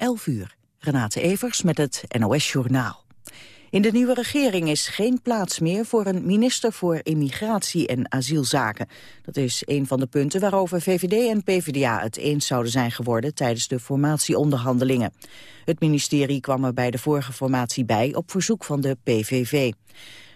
11 uur. Renate Evers met het NOS Journaal. In de nieuwe regering is geen plaats meer voor een minister voor immigratie en asielzaken. Dat is een van de punten waarover VVD en PvdA het eens zouden zijn geworden tijdens de formatieonderhandelingen. Het ministerie kwam er bij de vorige formatie bij op verzoek van de PVV.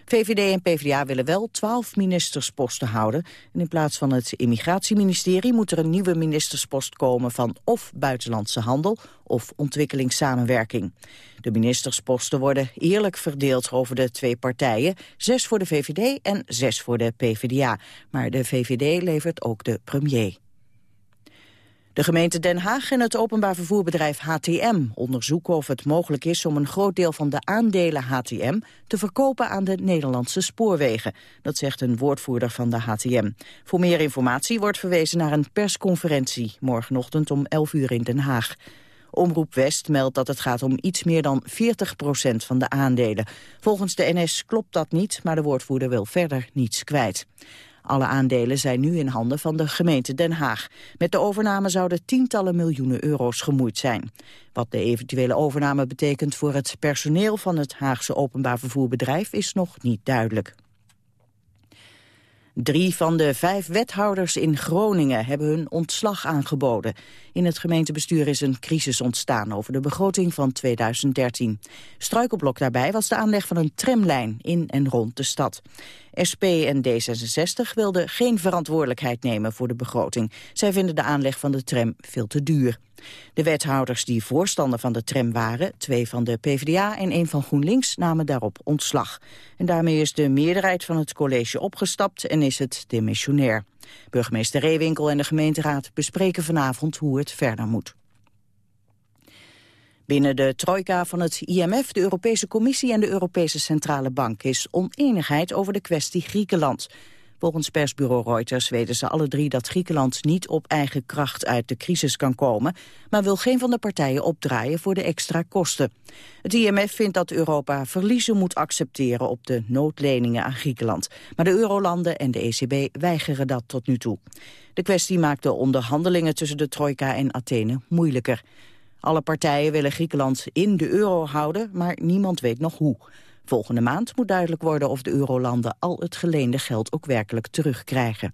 VVD en PvdA willen wel twaalf ministersposten houden. En in plaats van het immigratieministerie moet er een nieuwe ministerspost komen van of buitenlandse handel of ontwikkelingssamenwerking. De ministersposten worden eerlijk verdeeld over de twee partijen. Zes voor de VVD en zes voor de PvdA. Maar de VVD levert ook de premier. De gemeente Den Haag en het openbaar vervoerbedrijf HTM onderzoeken of het mogelijk is om een groot deel van de aandelen HTM te verkopen aan de Nederlandse spoorwegen. Dat zegt een woordvoerder van de HTM. Voor meer informatie wordt verwezen naar een persconferentie morgenochtend om 11 uur in Den Haag. Omroep West meldt dat het gaat om iets meer dan 40 procent van de aandelen. Volgens de NS klopt dat niet, maar de woordvoerder wil verder niets kwijt. Alle aandelen zijn nu in handen van de gemeente Den Haag. Met de overname zouden tientallen miljoenen euro's gemoeid zijn. Wat de eventuele overname betekent voor het personeel van het Haagse openbaar vervoerbedrijf is nog niet duidelijk. Drie van de vijf wethouders in Groningen hebben hun ontslag aangeboden. In het gemeentebestuur is een crisis ontstaan over de begroting van 2013. Struikelblok daarbij was de aanleg van een tramlijn in en rond de stad. SP en D66 wilden geen verantwoordelijkheid nemen voor de begroting. Zij vinden de aanleg van de tram veel te duur. De wethouders die voorstander van de tram waren, twee van de PvdA en één van GroenLinks, namen daarop ontslag. En daarmee is de meerderheid van het college opgestapt en is het demissionair. Burgemeester Reewinkel en de gemeenteraad bespreken vanavond hoe het verder moet. Binnen de trojka van het IMF, de Europese Commissie en de Europese Centrale Bank is oneenigheid over de kwestie Griekenland. Volgens persbureau Reuters weten ze alle drie dat Griekenland niet op eigen kracht uit de crisis kan komen, maar wil geen van de partijen opdraaien voor de extra kosten. Het IMF vindt dat Europa verliezen moet accepteren op de noodleningen aan Griekenland, maar de eurolanden en de ECB weigeren dat tot nu toe. De kwestie maakt de onderhandelingen tussen de trojka en Athene moeilijker. Alle partijen willen Griekenland in de euro houden, maar niemand weet nog hoe. Volgende maand moet duidelijk worden of de eurolanden al het geleende geld ook werkelijk terugkrijgen.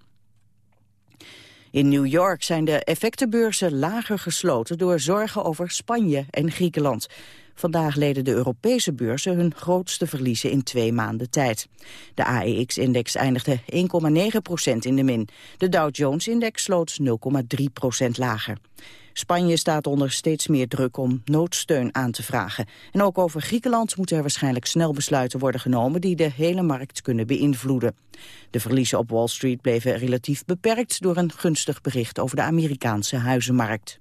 In New York zijn de effectenbeurzen lager gesloten door zorgen over Spanje en Griekenland. Vandaag leden de Europese beurzen hun grootste verliezen in twee maanden tijd. De AEX-index eindigde 1,9% in de min. De Dow Jones-index sloot 0,3% lager. Spanje staat onder steeds meer druk om noodsteun aan te vragen. En ook over Griekenland moeten er waarschijnlijk snel besluiten worden genomen die de hele markt kunnen beïnvloeden. De verliezen op Wall Street bleven relatief beperkt door een gunstig bericht over de Amerikaanse huizenmarkt.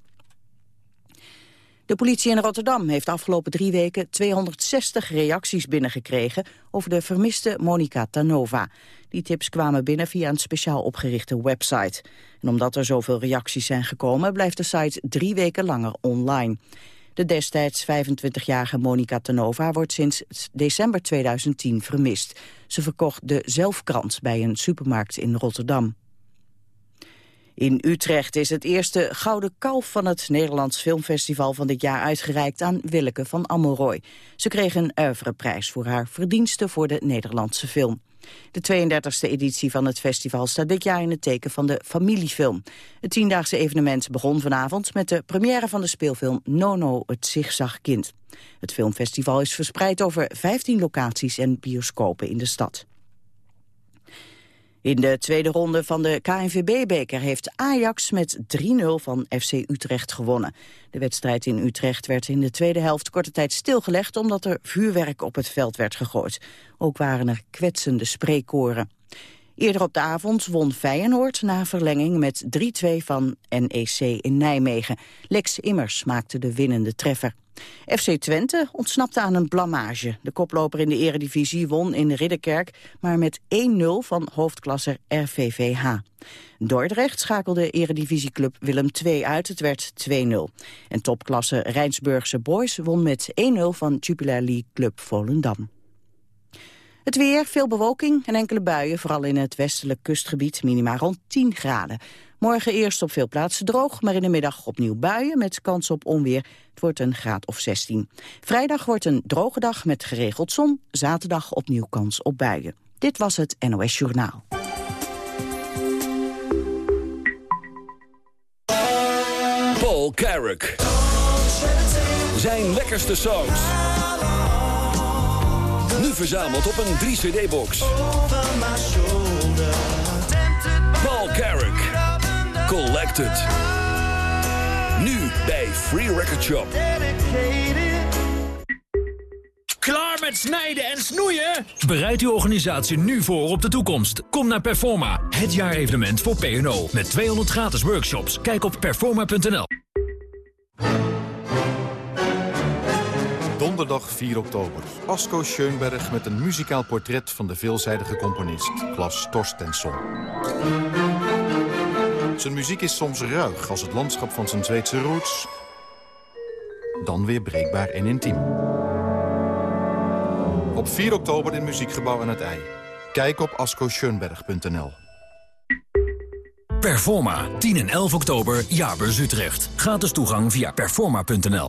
De politie in Rotterdam heeft afgelopen drie weken 260 reacties binnengekregen over de vermiste Monica Tanova. Die tips kwamen binnen via een speciaal opgerichte website. En omdat er zoveel reacties zijn gekomen, blijft de site drie weken langer online. De destijds 25-jarige Monica Tanova wordt sinds december 2010 vermist. Ze verkocht de Zelfkrant bij een supermarkt in Rotterdam. In Utrecht is het eerste Gouden Kalf van het Nederlands Filmfestival van dit jaar uitgereikt aan Willeke van Ammelrooy. Ze kreeg een oeuvreprijs voor haar verdiensten voor de Nederlandse film. De 32e editie van het festival staat dit jaar in het teken van de familiefilm. Het tiendaagse evenement begon vanavond met de première van de speelfilm Nono, het zigzagkind. Het filmfestival is verspreid over 15 locaties en bioscopen in de stad. In de tweede ronde van de KNVB-beker heeft Ajax met 3-0 van FC Utrecht gewonnen. De wedstrijd in Utrecht werd in de tweede helft korte tijd stilgelegd... omdat er vuurwerk op het veld werd gegooid. Ook waren er kwetsende spreekkoren. Eerder op de avond won Feyenoord na verlenging met 3-2 van NEC in Nijmegen. Lex Immers maakte de winnende treffer. FC Twente ontsnapte aan een blamage. De koploper in de eredivisie won in Ridderkerk, maar met 1-0 van hoofdklasser RVVH. Dordrecht schakelde eredivisieclub Willem II uit, het werd 2-0. En topklasse Rijnsburgse Boys won met 1-0 van Jupiler League club Volendam. Het weer, veel bewolking en enkele buien, vooral in het westelijk kustgebied, minima rond 10 graden. Morgen eerst op veel plaatsen droog, maar in de middag opnieuw buien met kans op onweer. Het wordt een graad of 16. Vrijdag wordt een droge dag met geregeld zon, zaterdag opnieuw kans op buien. Dit was het NOS Journaal. Paul Carrick. Zijn lekkerste songs. Nu verzameld op een 3-cd-box. Paul Carrick. Collected. Nu bij Free Record Shop. Klaar met snijden en snoeien? Bereid uw organisatie nu voor op de toekomst. Kom naar Performa, het jaarevenement voor P&O. Met 200 gratis workshops. Kijk op performa.nl. Donderdag 4 oktober. Asko Schoenberg met een muzikaal portret van de veelzijdige componist Klas Torstensson. Zijn muziek is soms ruig als het landschap van zijn Zweedse roots. Dan weer breekbaar en intiem. Op 4 oktober in Muziekgebouw aan het IJ. Kijk op ascoscheunberg.nl. Performa, 10 en 11 oktober, Jaarbeurs Utrecht. Gratis toegang via performa.nl.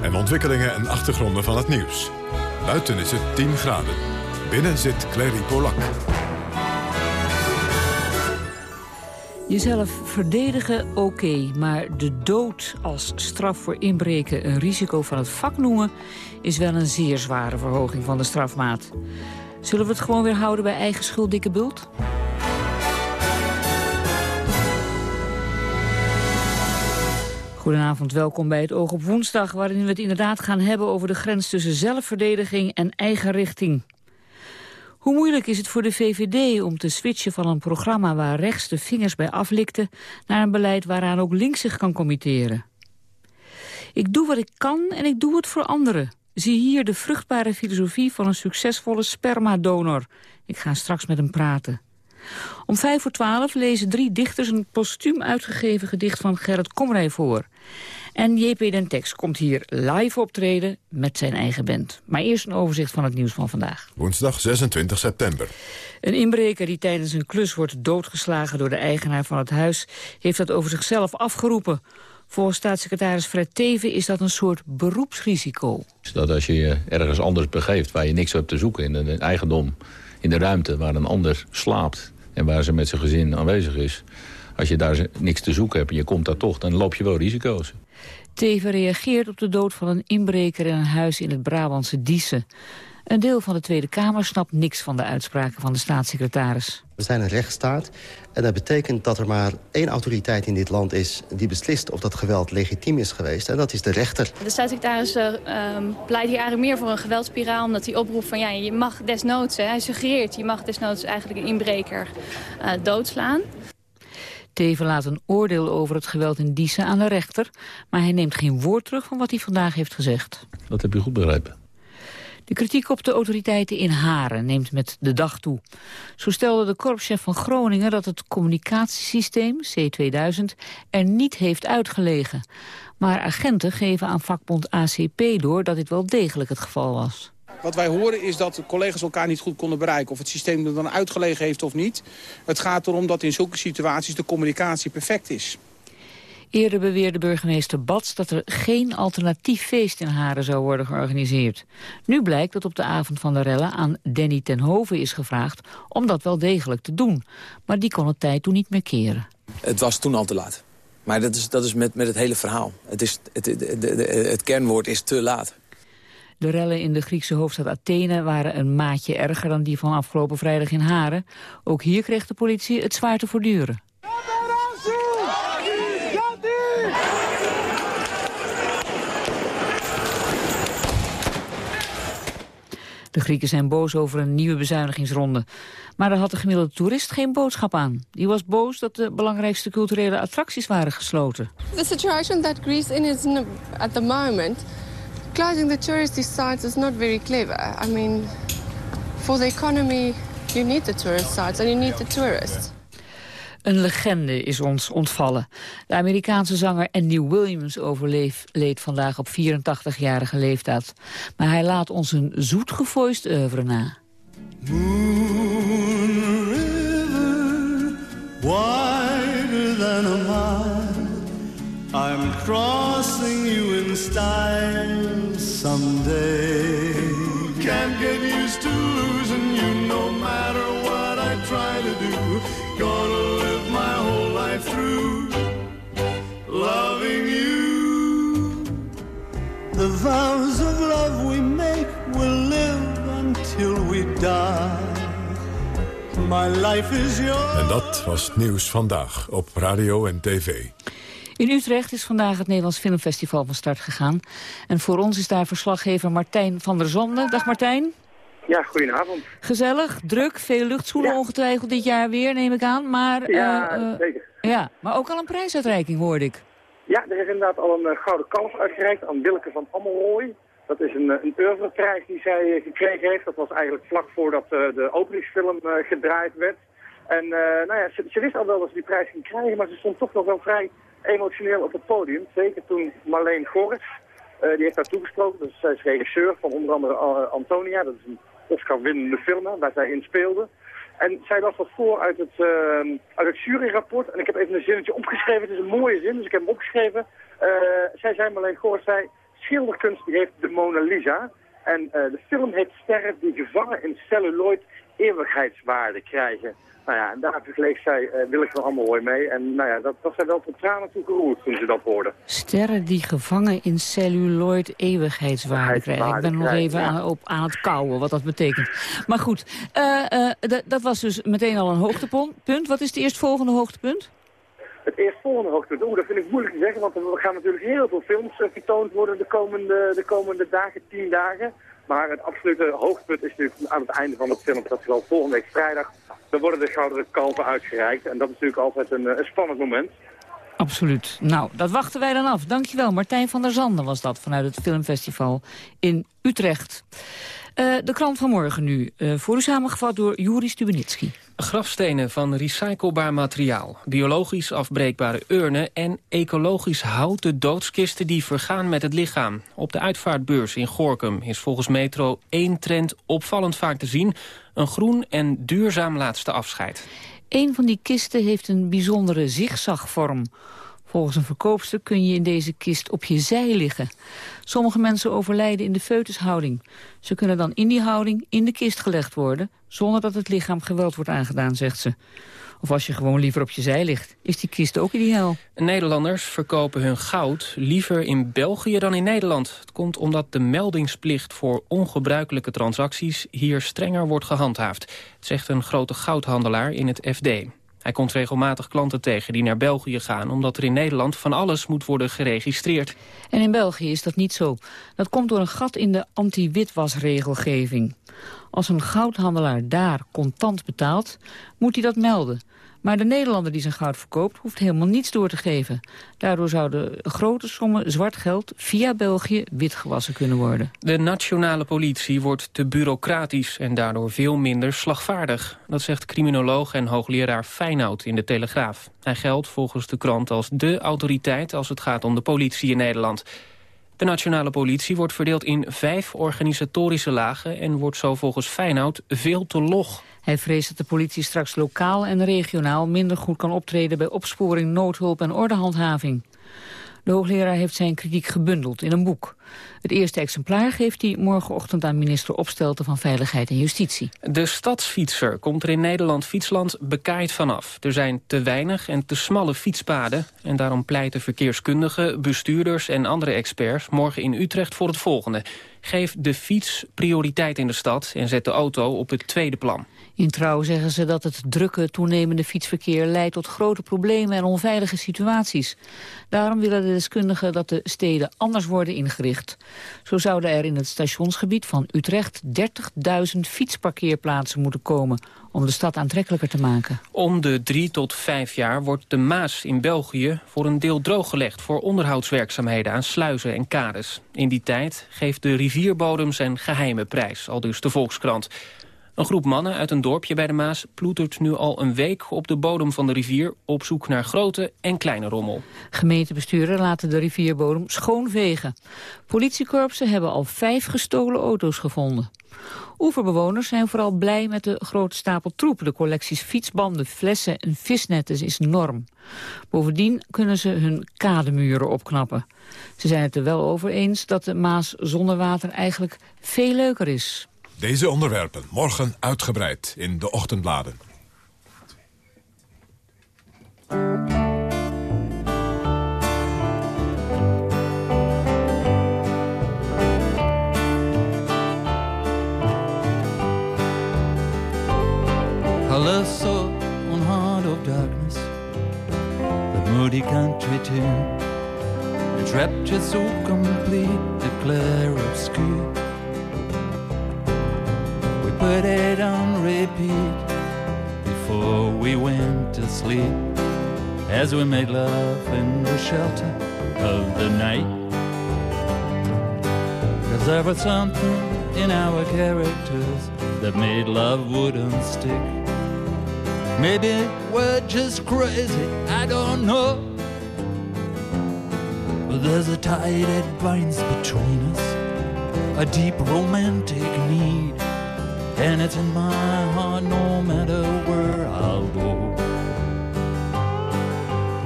En ontwikkelingen en achtergronden van het nieuws. Buiten is het 10 graden. Binnen zit Clary Polak. Jezelf verdedigen, oké, maar de dood als straf voor inbreken een risico van het vak noemen... is wel een zeer zware verhoging van de strafmaat. Zullen we het gewoon weer houden bij eigen schuld, dikke bult? Goedenavond, welkom bij het Oog op Woensdag... waarin we het inderdaad gaan hebben over de grens tussen zelfverdediging en eigen richting. Hoe moeilijk is het voor de VVD om te switchen van een programma... waar rechts de vingers bij aflikte... naar een beleid waaraan ook links zich kan committeren? Ik doe wat ik kan en ik doe het voor anderen. Zie hier de vruchtbare filosofie van een succesvolle spermadonor. Ik ga straks met hem praten. Om vijf voor twaalf lezen drie dichters een postuum uitgegeven gedicht van Gerrit Komrij voor. En JP Den Tex komt hier live optreden met zijn eigen band. Maar eerst een overzicht van het nieuws van vandaag. Woensdag 26 september. Een inbreker die tijdens een klus wordt doodgeslagen door de eigenaar van het huis... heeft dat over zichzelf afgeroepen. Volgens staatssecretaris Fred Teven is dat een soort beroepsrisico. Dat als je je ergens anders begeeft waar je niks hebt te zoeken... in een eigendom, in de ruimte waar een ander slaapt... en waar ze met zijn gezin aanwezig is... als je daar niks te zoeken hebt en je komt daar toch... dan loop je wel risico's. Teven reageert op de dood van een inbreker in een huis in het Brabantse Diezen. Een deel van de Tweede Kamer snapt niks van de uitspraken van de staatssecretaris. We zijn een rechtsstaat en dat betekent dat er maar één autoriteit in dit land is... die beslist of dat geweld legitiem is geweest en dat is de rechter. De staatssecretaris uh, pleit hier eigenlijk meer voor een geweldspiraal... omdat hij oproept van ja, je mag desnoods, hè, hij suggereert... je mag desnoods eigenlijk een inbreker uh, doodslaan. Teven laat een oordeel over het geweld in Diezen aan de rechter... maar hij neemt geen woord terug van wat hij vandaag heeft gezegd. Dat heb je goed begrepen. De kritiek op de autoriteiten in Haren neemt met de dag toe. Zo stelde de korpschef van Groningen dat het communicatiesysteem, C2000, er niet heeft uitgelegen. Maar agenten geven aan vakbond ACP door dat dit wel degelijk het geval was. Wat wij horen is dat de collega's elkaar niet goed konden bereiken. Of het systeem er dan uitgelegen heeft of niet. Het gaat erom dat in zulke situaties de communicatie perfect is. Eerder beweerde burgemeester Bats dat er geen alternatief feest in Haren zou worden georganiseerd. Nu blijkt dat op de avond van de rellen aan Danny ten Hove is gevraagd om dat wel degelijk te doen. Maar die kon het tijd toen niet meer keren. Het was toen al te laat. Maar dat is, dat is met, met het hele verhaal. Het, is, het, het, het, het kernwoord is te laat. De rellen in de Griekse hoofdstad Athene waren een maatje erger dan die van afgelopen vrijdag in Haren. Ook hier kreeg de politie het zwaar te voortduren. De Grieken zijn boos over een nieuwe bezuinigingsronde. Maar daar had de gemiddelde toerist geen boodschap aan. Die was boos dat de belangrijkste culturele attracties waren gesloten. The situation that Greece in is at the moment, closing the touristy sites is not very clever. I mean, for the economy, you need the tourist sites and you need the tourists. Een legende is ons ontvallen. De Amerikaanse zanger Andy Williams overleed vandaag op 84-jarige leeftijd. Maar hij laat ons een zoetgevoist oeuvre na. Moon river, wider than a mile. I'm crossing you in style someday. The vows of love we make will live until we die. My life is yours. En dat was het nieuws vandaag op radio en tv. In Utrecht is vandaag het Nederlands Filmfestival van start gegaan. En voor ons is daar verslaggever Martijn van der Zonde. Dag Martijn. Ja, goedenavond. Gezellig, druk, veel luchtschoenen ongetwijfeld dit jaar weer, neem ik aan. Maar, ja, uh, zeker. Ja, maar ook al een prijsuitreiking, hoorde ik. Ja, er is inderdaad al een uh, gouden kalf uitgereikt aan Willeke van Ammelrooy. Dat is een, een oeuvreprijs die zij gekregen heeft. Dat was eigenlijk vlak voordat de openingsfilm gedraaid werd. En nou ja, ze, wist al wel dat ze die prijs ging krijgen, maar ze stond toch nog wel vrij emotioneel op het podium. Zeker toen Marleen Gorris, die heeft daar toegesproken. Dus zij is regisseur van onder andere Antonia. Dat is een Oscar-winnende film waar zij in speelde. En zij las dat voor uit het, uh, uit het juryrapport. En ik heb even een zinnetje opgeschreven. Het is een mooie zin, dus ik heb hem opgeschreven. Uh, zij zei, Marleen Goor zei, schilderkunst die heeft de Mona Lisa. En uh, de film heet Sterren die gevangen in celluloid eeuwigheidswaarde krijgen. Nou ja, en daar vergeleek zij uh, Willeke van Ammelrooy mee. En nou ja, dat was zij wel tot tranen toe geroerd toen ze dat hoorde. Sterren die gevangen in celluloid eeuwigheidswaarde krijgen. Ik ben nog even aan, op, aan het kouwen wat dat betekent. Maar goed, uh, uh, dat was dus meteen al een hoogtepunt. Wat is het eerstvolgende hoogtepunt? Het eerstvolgende hoogtepunt, oeh, dat vind ik moeilijk te zeggen, want er gaan natuurlijk heel veel films getoond worden de komende, de komende dagen, tien dagen. Maar het absolute hoogtepunt is natuurlijk aan het einde van het filmfestival volgende week vrijdag. Dan worden de gouden kalven uitgereikt. En dat is natuurlijk altijd een, een, spannend moment. Absoluut. Nou, dat wachten wij dan af. Dankjewel. Martijn van der Zanden was dat vanuit het filmfestival in Utrecht. Uh, de krant van morgen nu. Uh, voor u samengevat door Juri Stubenitski. Grafstenen van recyclebaar materiaal, biologisch afbreekbare urnen... en ecologisch houten doodskisten die vergaan met het lichaam. Op de uitvaartbeurs in Gorkum is volgens Metro één trend opvallend vaak te zien... een groen en duurzaam laatste afscheid. Een van die kisten heeft een bijzondere zigzagvorm. Volgens een verkoopster kun je in deze kist op je zij liggen. Sommige mensen overlijden in de foetushouding. Ze kunnen dan in die houding in de kist gelegd worden... zonder dat het lichaam geweld wordt aangedaan, zegt ze. Of als je gewoon liever op je zij ligt, is die kist ook ideaal. Nederlanders verkopen hun goud liever in België dan in Nederland. Het komt omdat de meldingsplicht voor ongebruikelijke transacties... hier strenger wordt gehandhaafd, zegt een grote goudhandelaar in het FD. Hij komt regelmatig klanten tegen die naar België gaan... omdat er in Nederland van alles moet worden geregistreerd. En in België is dat niet zo. Dat komt door een gat in de anti-witwasregelgeving. Als een goudhandelaar daar contant betaalt, moet hij dat melden. Maar de Nederlander die zijn goud verkoopt, hoeft helemaal niets door te geven. Daardoor zouden grote sommen zwart geld via België witgewassen kunnen worden. De nationale politie wordt te bureaucratisch en daardoor veel minder slagvaardig. Dat zegt criminoloog en hoogleraar Feinoud in de Telegraaf. Hij geldt volgens de krant als de autoriteit als het gaat om de politie in Nederland. De nationale politie wordt verdeeld in vijf organisatorische lagen... en wordt zo volgens Feinoud veel te log. Hij vreest dat de politie straks lokaal en regionaal minder goed kan optreden bij opsporing, noodhulp en ordehandhaving. De hoogleraar heeft zijn kritiek gebundeld in een boek. Het eerste exemplaar geeft hij morgenochtend aan minister Opstelten van Veiligheid en Justitie. De stadsfietser komt er in Nederland fietsland bekaaid vanaf. Er zijn te weinig en te smalle fietspaden. En daarom pleiten verkeerskundigen, bestuurders en andere experts morgen in Utrecht voor het volgende. Geef de fiets prioriteit in de stad en zet de auto op het tweede plan. In Trouw zeggen ze dat het drukke toenemende fietsverkeer leidt tot grote problemen en onveilige situaties. Daarom willen de deskundigen dat de steden anders worden ingericht Zo zouden er in het stationsgebied van Utrecht 30.000 fietsparkeerplaatsen moeten komen om de stad aantrekkelijker te maken. Om de drie tot vijf jaar wordt de Maas in België voor een deel drooggelegd voor onderhoudswerkzaamheden aan sluizen en kades. In die tijd geeft de rivierbodem zijn geheime prijs, al dus de Volkskrant. Een groep mannen uit een dorpje bij de Maas ploetert nu al een week op de bodem van de rivier op zoek naar grote en kleine rommel. Gemeentebesturen laten de rivierbodem schoonvegen. Politiekorpsen hebben al vijf gestolen auto's gevonden. Oeverbewoners zijn vooral blij met de grote stapel troep. De collecties fietsbanden, flessen en visnetten is enorm. Bovendien kunnen ze hun kademuren opknappen. Ze zijn het er wel over eens dat de Maas zonder water eigenlijk veel leuker is. Deze onderwerpen morgen uitgebreid in de ochtendbladen. Colossal on heart of darkness, the moody country tune. Its rapture so complete, the glare obscure. Put it on repeat before we went to sleep, as we made love in the shelter of the night. Cause there was something in our characters that made love wouldn't stick. Maybe we're just crazy, I don't know. But there's a tie that binds between us, a deep romantic need. And it's in my heart no matter where I'll go.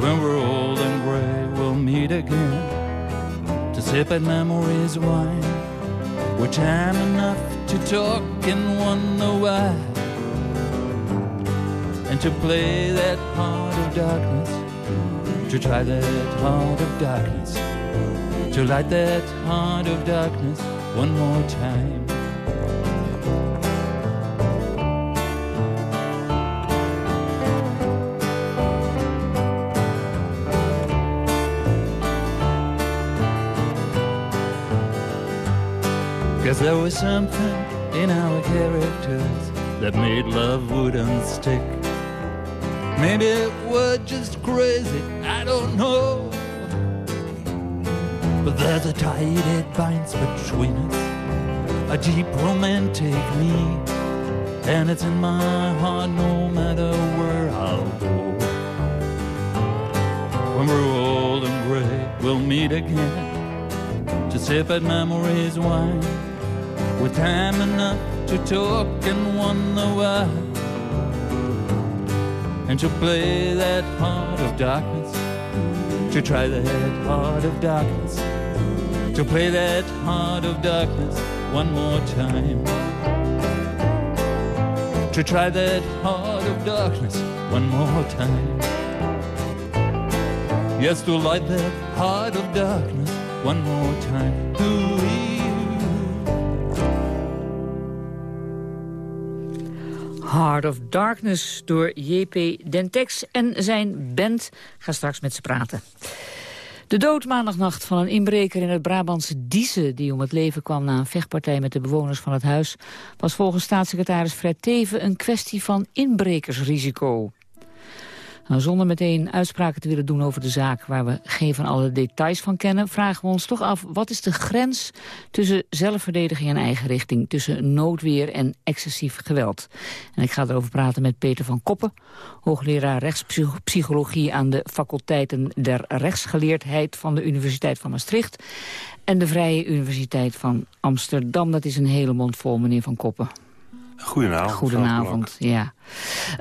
When we're old and gray, we'll meet again to sip at memories wine. With time enough to talk and wonder why and to play that part of darkness, to try that heart of darkness, to light that heart of darkness one more time. There was something in our characters that made love wouldn't stick. Maybe we're just crazy, I don't know. But there's a tie that binds between us, a deep romantic need. And it's in my heart no matter where I'll go. When we're old and gray, we'll meet again to sip at memories wine. With time enough to talk and wonder why and to play that heart of darkness, to try that heart of darkness, to play that heart of darkness one more time. To try that heart of darkness one more time. Yes, to light that heart of darkness one more time. Heart of Darkness door J.P. Dentex en zijn band. Ga straks met ze praten. De dood maandagnacht van een inbreker in het Brabantse Diesen... die om het leven kwam na een vechtpartij met de bewoners van het huis... was volgens staatssecretaris Fred Teven een kwestie van inbrekersrisico. Nou, zonder meteen uitspraken te willen doen over de zaak... waar we geen van alle details van kennen... vragen we ons toch af, wat is de grens tussen zelfverdediging en eigen richting... tussen noodweer en excessief geweld? En ik ga erover praten met Peter van Koppen... hoogleraar rechtspsychologie aan de faculteiten der rechtsgeleerdheid... van de Universiteit van Maastricht... en de Vrije Universiteit van Amsterdam. Dat is een hele mond vol, meneer Van Koppen. Goedenavond. Goedenavond, ja.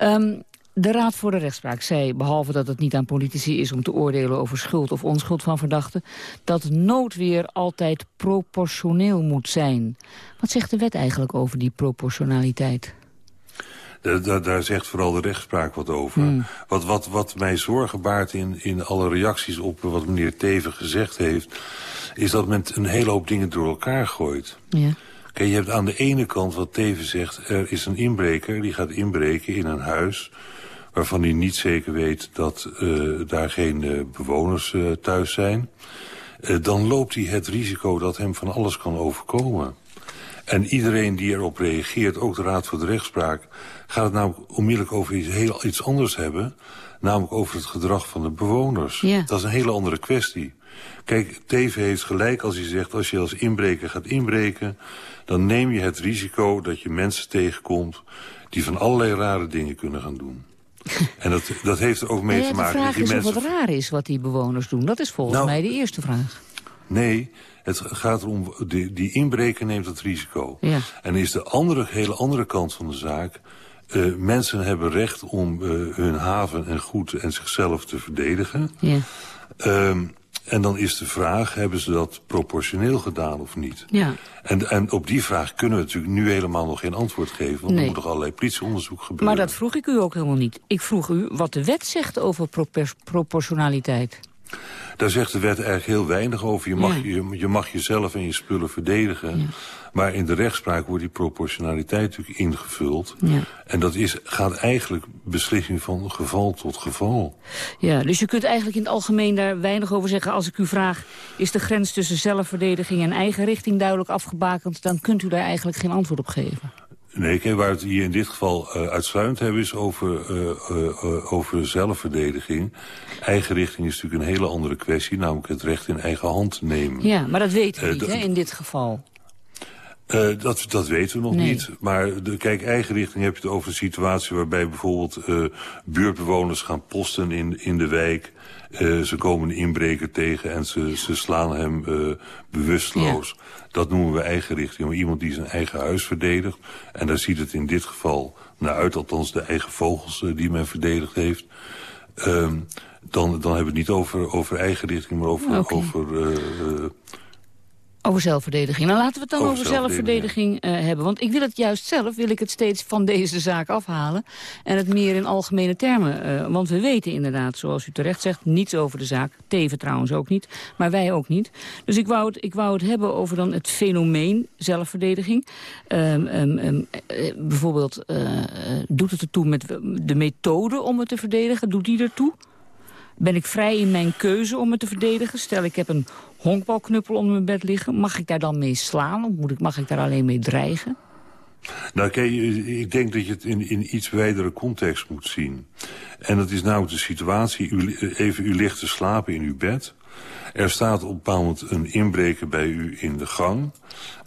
Um, de Raad voor de Rechtspraak zei, behalve dat het niet aan politici is om te oordelen over schuld of onschuld van verdachten, dat noodweer altijd proportioneel moet zijn. Wat zegt de wet eigenlijk over die proportionaliteit? Daar, daar zegt vooral de rechtspraak wat over. Hmm. Wat, wat, wat mij zorgen baart in, in alle reacties op wat meneer Teven gezegd heeft... is dat men een hele hoop dingen door elkaar gooit. Ja. Kijk, je hebt aan de ene kant wat Teven zegt... er is een inbreker die gaat inbreken in een huis waarvan hij niet zeker weet dat uh, daar geen uh, bewoners uh, thuis zijn. eh, dan loopt hij het risico dat hem van alles kan overkomen. En iedereen die erop reageert, ook de Raad voor de Rechtspraak... gaat het namelijk onmiddellijk over iets heel iets anders hebben. Namelijk over het gedrag van de bewoners. Ja. Dat is een hele andere kwestie. Kijk, Teven heeft gelijk als hij zegt... als je als inbreker gaat inbreken... dan neem je het risico dat je mensen tegenkomt... die van allerlei rare dingen kunnen gaan doen. en dat, dat heeft er ook mee Nou ja, te maken de vraag die is mensen... of het raar is wat die bewoners doen. Dat is volgens Nou, mij de eerste vraag. Nee, het gaat erom, die, die inbreker neemt het risico. Ja. En is de andere, hele andere kant van de zaak... eh, mensen hebben recht om eh, hun haven en goed en zichzelf te verdedigen. Ja. Ehm, en dan is de vraag, hebben ze dat proportioneel gedaan of niet? Ja. En, en op die vraag kunnen we natuurlijk nu helemaal nog geen antwoord geven... want Nee. er moet nog allerlei politieonderzoek gebeuren. Maar dat vroeg ik u ook helemaal niet. Ik vroeg u wat de wet zegt over propor- proportionaliteit. Daar zegt de wet eigenlijk heel weinig over. Je mag, Ja. je, je mag jezelf en je spullen verdedigen. Maar in de rechtspraak wordt die proportionaliteit natuurlijk ingevuld. Ja. En dat is, gaat eigenlijk beslissing van geval tot geval. Ja, dus je kunt eigenlijk in het algemeen daar weinig over zeggen. Als ik u vraag, is de grens tussen zelfverdediging en eigen richting duidelijk afgebakend... dan kunt u daar eigenlijk geen antwoord op geven. Nee, kijk, waar we het hier in dit geval uh, uitsluitend hebben... is over, uh, uh, over zelfverdediging. Eigen richting is natuurlijk een hele andere kwestie... namelijk het recht in eigen hand nemen. Ja, maar dat weten we Eh, niet, hè, in dit geval. Uh, dat, dat weten we nog Nee. niet. Maar de, kijk, eigen richting heb je het over een situatie waarbij bijvoorbeeld uh, buurtbewoners gaan posten in, in de wijk. Uh, ze komen een inbreker tegen en ze, ze slaan hem uh, bewusteloos. Dat noemen we eigen richting. Maar iemand die zijn eigen huis verdedigt. En daar ziet het in dit geval naar uit, althans de eigen vogels uh, die men verdedigd heeft. Um, dan, dan hebben we het niet over, over eigen richting, maar over, Oké. over Over zelfverdediging. Nou, laten we het dan Over over zelfverdediging eh, hebben. Want ik wil het juist zelf, wil ik het steeds van deze zaak afhalen. En het meer in algemene termen. eh, want we weten inderdaad, zoals u terecht zegt, niets over de zaak. Teven trouwens ook niet, maar wij ook niet. Dus ik wou het, ik wou het hebben over dan het fenomeen zelfverdediging. Ehm, ehm, ehm, eh, bijvoorbeeld, doet het ertoe met de methode om het te verdedigen? Doet die ertoe? Ben ik vrij in mijn keuze om me te verdedigen? Stel, ik heb een honkbalknuppel onder mijn bed liggen. Mag ik daar dan mee slaan? Of moet ik, mag ik daar alleen mee dreigen? Nou, kijk, ik denk dat je het in, in iets wijdere context moet zien. En dat is nou de situatie, u, even u ligt te slapen in uw bed. Er staat op een bepaald moment een inbreker bij u in de gang.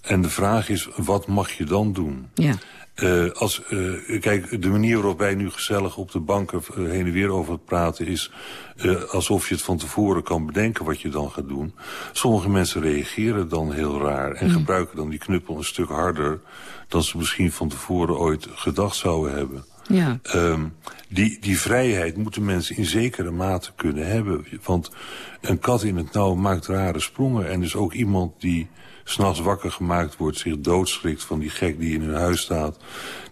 En de vraag is, wat mag je dan doen? Ja. Uh, als, uh, kijk, de manier waarop wij nu gezellig op de banken uh, heen en weer over het praten is... alsof je het van tevoren kan bedenken wat je dan gaat doen. Sommige mensen reageren dan heel raar en Mm. gebruiken dan die knuppel een stuk harder... dan ze misschien van tevoren ooit gedacht zouden hebben. Ja. Um, die, die vrijheid moeten mensen in zekere mate kunnen hebben. Want een kat in het nauw maakt rare sprongen. En dus ook iemand die s'nachts wakker gemaakt wordt... zich doodschrikt van die gek die in hun huis staat...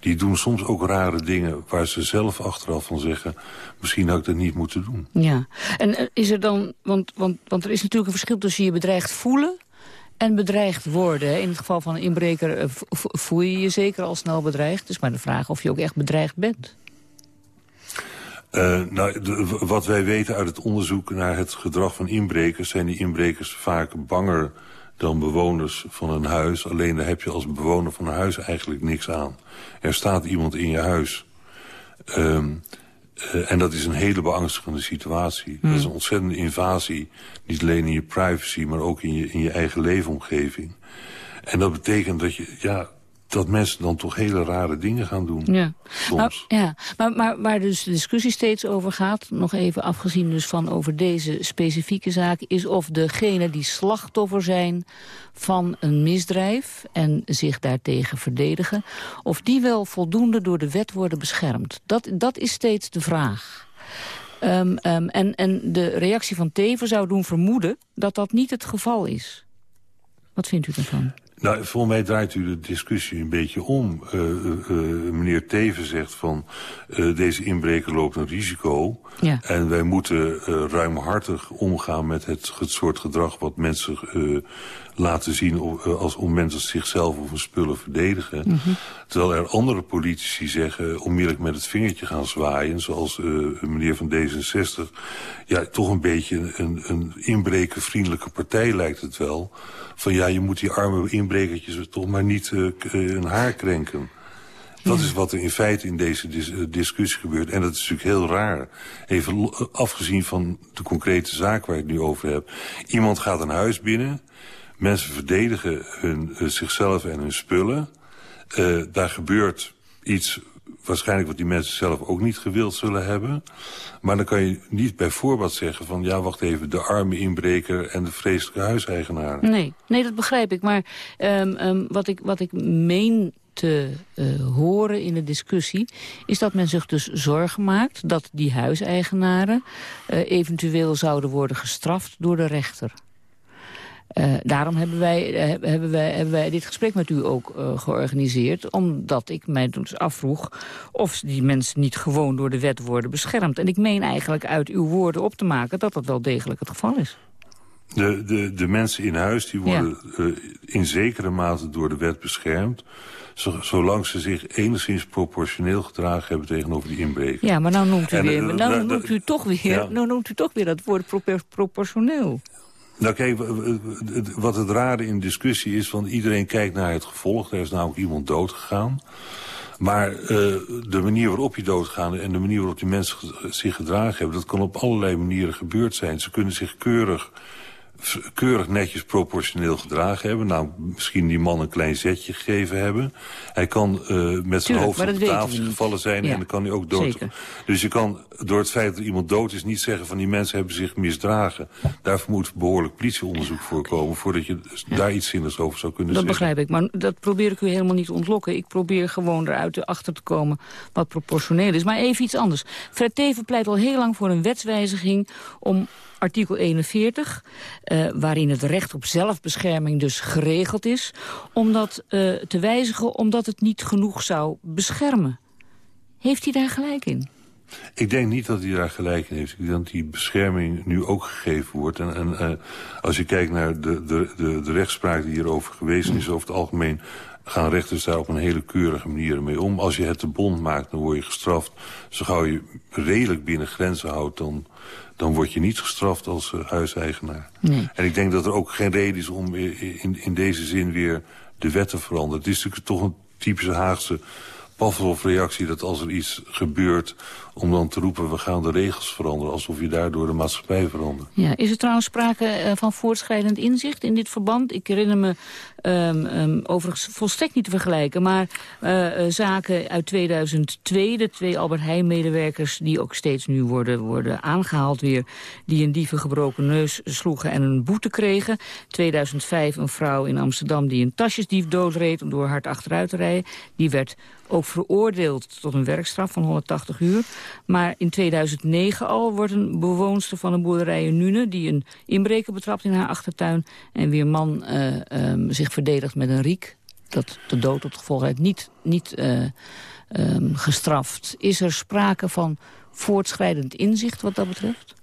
die doen soms ook rare dingen waar ze zelf achteraf van zeggen... misschien had ik dat niet moeten doen. Ja. En eh, is er dan, want, want, want er is natuurlijk een verschil tussen je bedreigd voelen... en bedreigd worden. In het geval van een inbreker eh, vo- vo- voel je je zeker al snel bedreigd. Is maar de vraag of je ook echt bedreigd bent. Uh, nou, de, wat wij weten uit het onderzoek naar het gedrag van inbrekers... zijn die inbrekers vaak banger dan bewoners van een huis. Alleen daar heb je als bewoner van een huis eigenlijk niks aan. Er staat iemand in je huis. Um, uh, en dat is een hele beangstigende situatie. Hmm. Dat is een ontzettende invasie. Niet alleen in je privacy, maar ook in je, in je eigen leefomgeving. En dat betekent dat, je, ja, dat mensen dan toch hele rare dingen gaan doen. Ja. Soms. Maar, ja. maar, maar waar dus de discussie steeds over gaat... nog even afgezien dus van over deze specifieke zaak... is of degene die slachtoffer zijn van een misdrijf... en zich daartegen verdedigen... of die wel voldoende door de wet worden beschermd. Dat, dat is steeds de vraag. Um, um, en, en de reactie van Teven zou doen vermoeden... dat dat niet het geval is. Wat vindt u daarvan? Nou, volgens mij draait u de discussie een beetje om. Uh, uh, meneer Teven zegt van uh, deze inbreker loopt een risico. Ja. En wij moeten ruimhartig omgaan met het, het soort gedrag wat mensen laten zien als om mensen zichzelf of hun spullen verdedigen. Mhm. Terwijl er andere politici zeggen onmiddellijk met het vingertje gaan zwaaien. Zoals meneer van D66. Ja, toch een beetje een, een inbrekervriendelijke partij lijkt het wel. Van ja, je moet die arme inbrekertjes toch maar niet uh, een haar krenken. Dat is wat er in feite in deze dis discussie gebeurt. En dat is natuurlijk heel raar. Even afgezien van de concrete zaak waar ik het nu over heb. Iemand gaat een huis binnen. Mensen verdedigen hun, zichzelf en hun spullen. Uh, daar gebeurt iets waarschijnlijk wat die mensen zelf ook niet gewild zullen hebben. Maar dan kan je niet bij voorbaat zeggen van... ja, wacht even, de arme inbreker en de vreselijke huiseigenaar. Nee, nee dat begrijp ik. Maar um, um, wat, ik, wat ik meen te uh, horen in de discussie... is dat men zich dus zorgen maakt dat die huiseigenaren... Uh, eventueel zouden worden gestraft door de rechter. Uh, daarom hebben wij, uh, hebben, wij, hebben wij dit gesprek met u ook uh, georganiseerd. Omdat ik mij dus afvroeg of die mensen niet gewoon door de wet worden beschermd. En ik meen eigenlijk uit uw woorden op te maken dat dat wel degelijk het geval is. De, de, de mensen in huis die worden ja. in zekere mate door de wet beschermd. Zolang ze zich enigszins proportioneel gedragen hebben tegenover die inbreker. Ja, maar nou noemt u, en, weer, nou noemt u toch weer, ja. nou noemt u toch weer dat woord proportioneel. Nou kijk, wat het rare in discussie is... want iedereen kijkt naar het gevolg. Er is namelijk iemand doodgegaan. Maar uh, de manier waarop je doodgaan en de manier waarop die mensen zich gedragen hebben... dat kan op allerlei manieren gebeurd zijn. Ze kunnen zich keurig keurig netjes proportioneel gedragen hebben. Nou, misschien die man een klein zetje gegeven hebben. Hij kan uh, met zijn hoofd op de tafel gevallen zijn ja, en dan kan hij ook dood. Zeker. Dus je kan door het feit dat iemand dood is niet zeggen van die mensen hebben zich misdragen. Daarvoor moet behoorlijk politieonderzoek voorkomen voordat je ja. daar iets zinnigs over zou kunnen dat zeggen. Dat begrijp ik, maar dat probeer ik u helemaal niet te ontlokken. Ik probeer gewoon eruit achter te komen wat proportioneel is. Maar even iets anders. Fred Teven pleit al heel lang voor een wetswijziging om artikel 41, uh, waarin het recht op zelfbescherming dus geregeld is, om dat uh, te wijzigen omdat het niet genoeg zou beschermen. Heeft hij daar gelijk in? Ik denk niet dat hij daar gelijk in heeft. Ik denk dat die bescherming nu ook gegeven wordt. En, en uh, als je kijkt naar de, de, de, de rechtspraak die hierover geweest is... over het algemeen gaan rechters daar op een hele keurige manier mee om. Als je het te bond maakt, dan word je gestraft. Zo gauw je redelijk binnen grenzen houdt, dan, dan word je niet gestraft als uh, huiseigenaar. Nee. En ik denk dat er ook geen reden is om in, in deze zin weer de wet te veranderen. Het is natuurlijk toch een typische Haagse Pavlov-reactie dat als er iets gebeurt... om dan te roepen, we gaan de regels veranderen... alsof je daardoor de maatschappij verandert. Ja, is er trouwens sprake uh, van voortschrijdend inzicht in dit verband? Ik herinner me um, um, overigens volstrekt niet te vergelijken... maar uh, uh, zaken uit 2002, de twee Albert Heijn-medewerkers... die ook steeds nu worden, worden aangehaald weer... die een dieven gebroken neus sloegen en een boete kregen. 2005 een vrouw in Amsterdam die een tasjesdief doodreed... om door hard achteruit te rijden. Die werd ook veroordeeld tot een werkstraf van 180 uur. Maar in 2009 al wordt een bewoonster van een boerderij in Nune... die een inbreker betrapt in haar achtertuin... en weer man uh, um, zich verdedigt met een riek... dat de dood tot gevolg heeft, niet, niet uh, um, gestraft. Is er sprake van voortschrijdend inzicht wat dat betreft?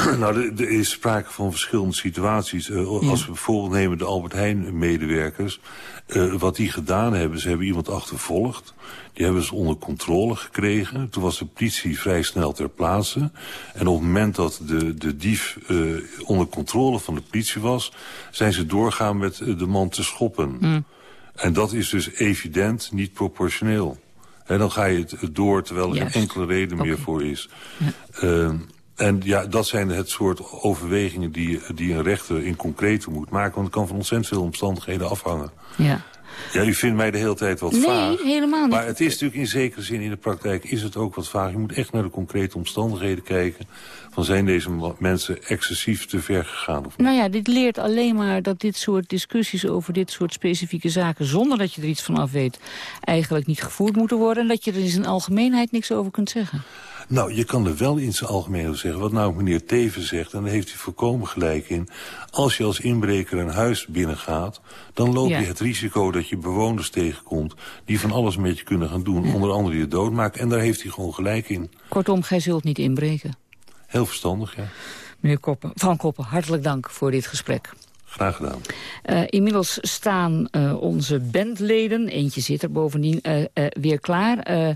Nou, er is sprake van verschillende situaties. Uh, ja. Als we bijvoorbeeld nemen de Albert Heijn-medewerkers... Uh, wat die gedaan hebben, ze hebben iemand achtervolgd. Die hebben ze onder controle gekregen. Toen was de politie vrij snel ter plaatse. En op het moment dat de, de dief uh, onder controle van de politie was... zijn ze doorgaan met de man te schoppen. Mm. En dat is dus evident niet proportioneel. En dan ga je het door terwijl er geen enkele reden okay. meer voor is. Ja. En ja, dat zijn het soort overwegingen die, die een rechter in concrete moet maken. Want het kan van ontzettend veel omstandigheden afhangen. Ja. Ja, u vindt mij de hele tijd wat nee, vaag. helemaal niet. Maar het is natuurlijk in zekere zin in de praktijk is het ook wat vaag. Je moet echt naar de concrete omstandigheden kijken. Van zijn deze mensen excessief te ver gegaan of niet? Nou ja, dit leert alleen maar dat dit soort discussies over dit soort specifieke zaken... zonder dat je er iets van af weet, eigenlijk niet gevoerd moeten worden... en dat je er in zijn algemeenheid niks over kunt zeggen. Nou, je kan er wel in zijn algemeen over zeggen. Wat nou meneer Teven zegt, en daar heeft hij volkomen gelijk in. Als je als inbreker een huis binnengaat... dan loop Ja. je het risico dat je bewoners tegenkomt... die van alles met je kunnen gaan doen. Onder andere je doodmaken. En daar heeft hij gewoon gelijk in. Kortom, gij zult niet inbreken. Heel verstandig, ja. Meneer Koppen, Van Koppen, hartelijk dank voor dit gesprek. Graag gedaan. Eh, inmiddels staan eh, onze bandleden, eentje zit er bovendien, eh, eh, weer klaar. Eh,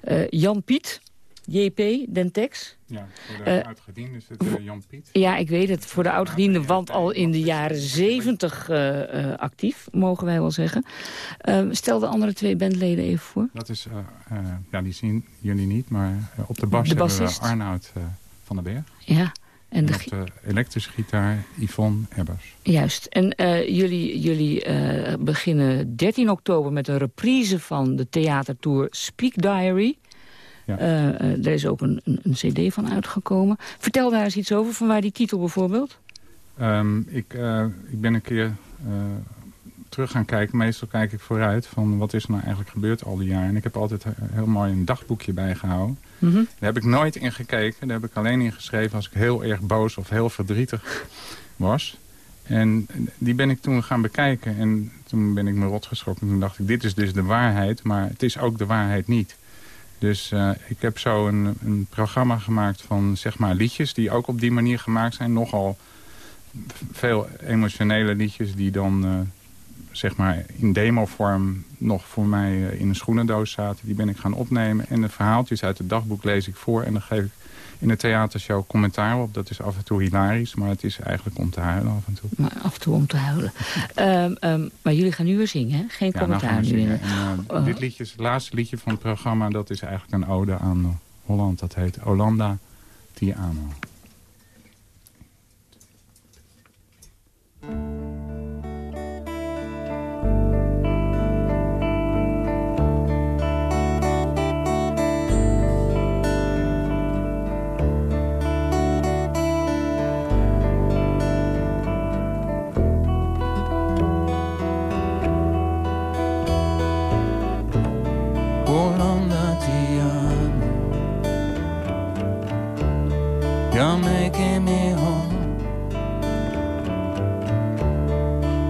eh, Jan Piet, JP, Dentex. Ja, voor de uitgediende is het eh, Jan Piet. Ja, ik weet het, voor de oudgediende, want al in de jaren zeventig eh, eh, actief, mogen wij wel zeggen. Stel de andere twee bandleden even voor. Dat is, ja, die zien jullie niet, maar op de bas De hebben we Arnoud eh, van der Berg. Ja, en de de elektrische gitaar Yvonne Ebbers. Juist. En eh, jullie, jullie eh, beginnen 13 oktober met een reprise van de theatertour Speak Diary. Ja. Eh, eh, er is ook een, een, een cd van uitgekomen. Vertel daar eens iets over, van waar die titel bijvoorbeeld? Ehm, ik, eh, ik ben een keer eh, terug gaan kijken. Meestal kijk ik vooruit van wat is er nou eigenlijk gebeurd al die jaren. En ik heb altijd he- heel mooi een dagboekje bijgehouden. Mhm. Daar heb ik nooit in gekeken. Daar heb ik alleen in geschreven als ik heel erg boos of heel verdrietig was. En die ben ik toen gaan bekijken. En toen ben ik me rot geschrokken. Toen dacht ik, dit is dus de waarheid. Maar het is ook de waarheid niet. Dus eh, ik heb zo een, een programma gemaakt van zeg maar liedjes... die ook op die manier gemaakt zijn. Nogal veel emotionele liedjes die dan... eh, zeg maar in demovorm nog voor mij eh, in een schoenendoos zaten. Die ben ik gaan opnemen. En de verhaaltjes uit het dagboek lees ik voor. En dan geef ik in de theatershow commentaar op. Dat is af en toe hilarisch, maar het is eigenlijk om te huilen af en toe. Maar af en toe om te huilen. Ehm, ehm, maar jullie gaan nu weer zingen, hè? Geen Ja, nou commentaar nu. En, Oh. Dit liedje is het laatste liedje van het programma. Dat is eigenlijk een ode aan Holland. Dat heet Olanda Ti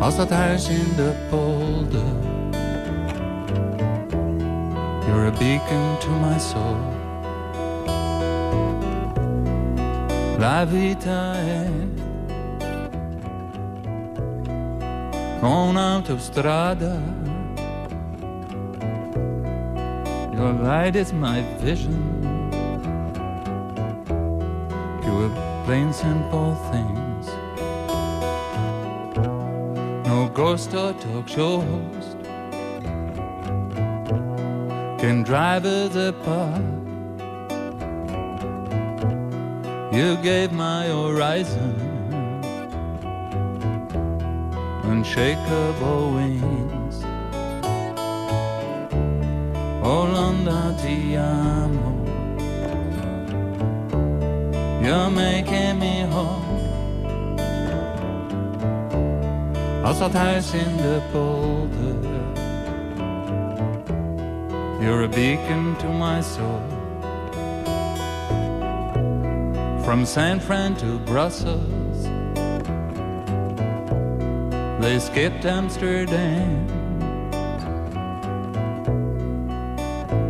Als dat huis in de polder You're a beacon to my soul. La vita è Un'autostrada Your light is my vision. To plain simple things. No ghost or talk show host can drive us apart. You gave my horizon unshakable wings. Oh Olanda ti amo You're making me whole Als dat huis in de polder You're a beacon to my soul. From San Fran to Brussels They skipped Amsterdam.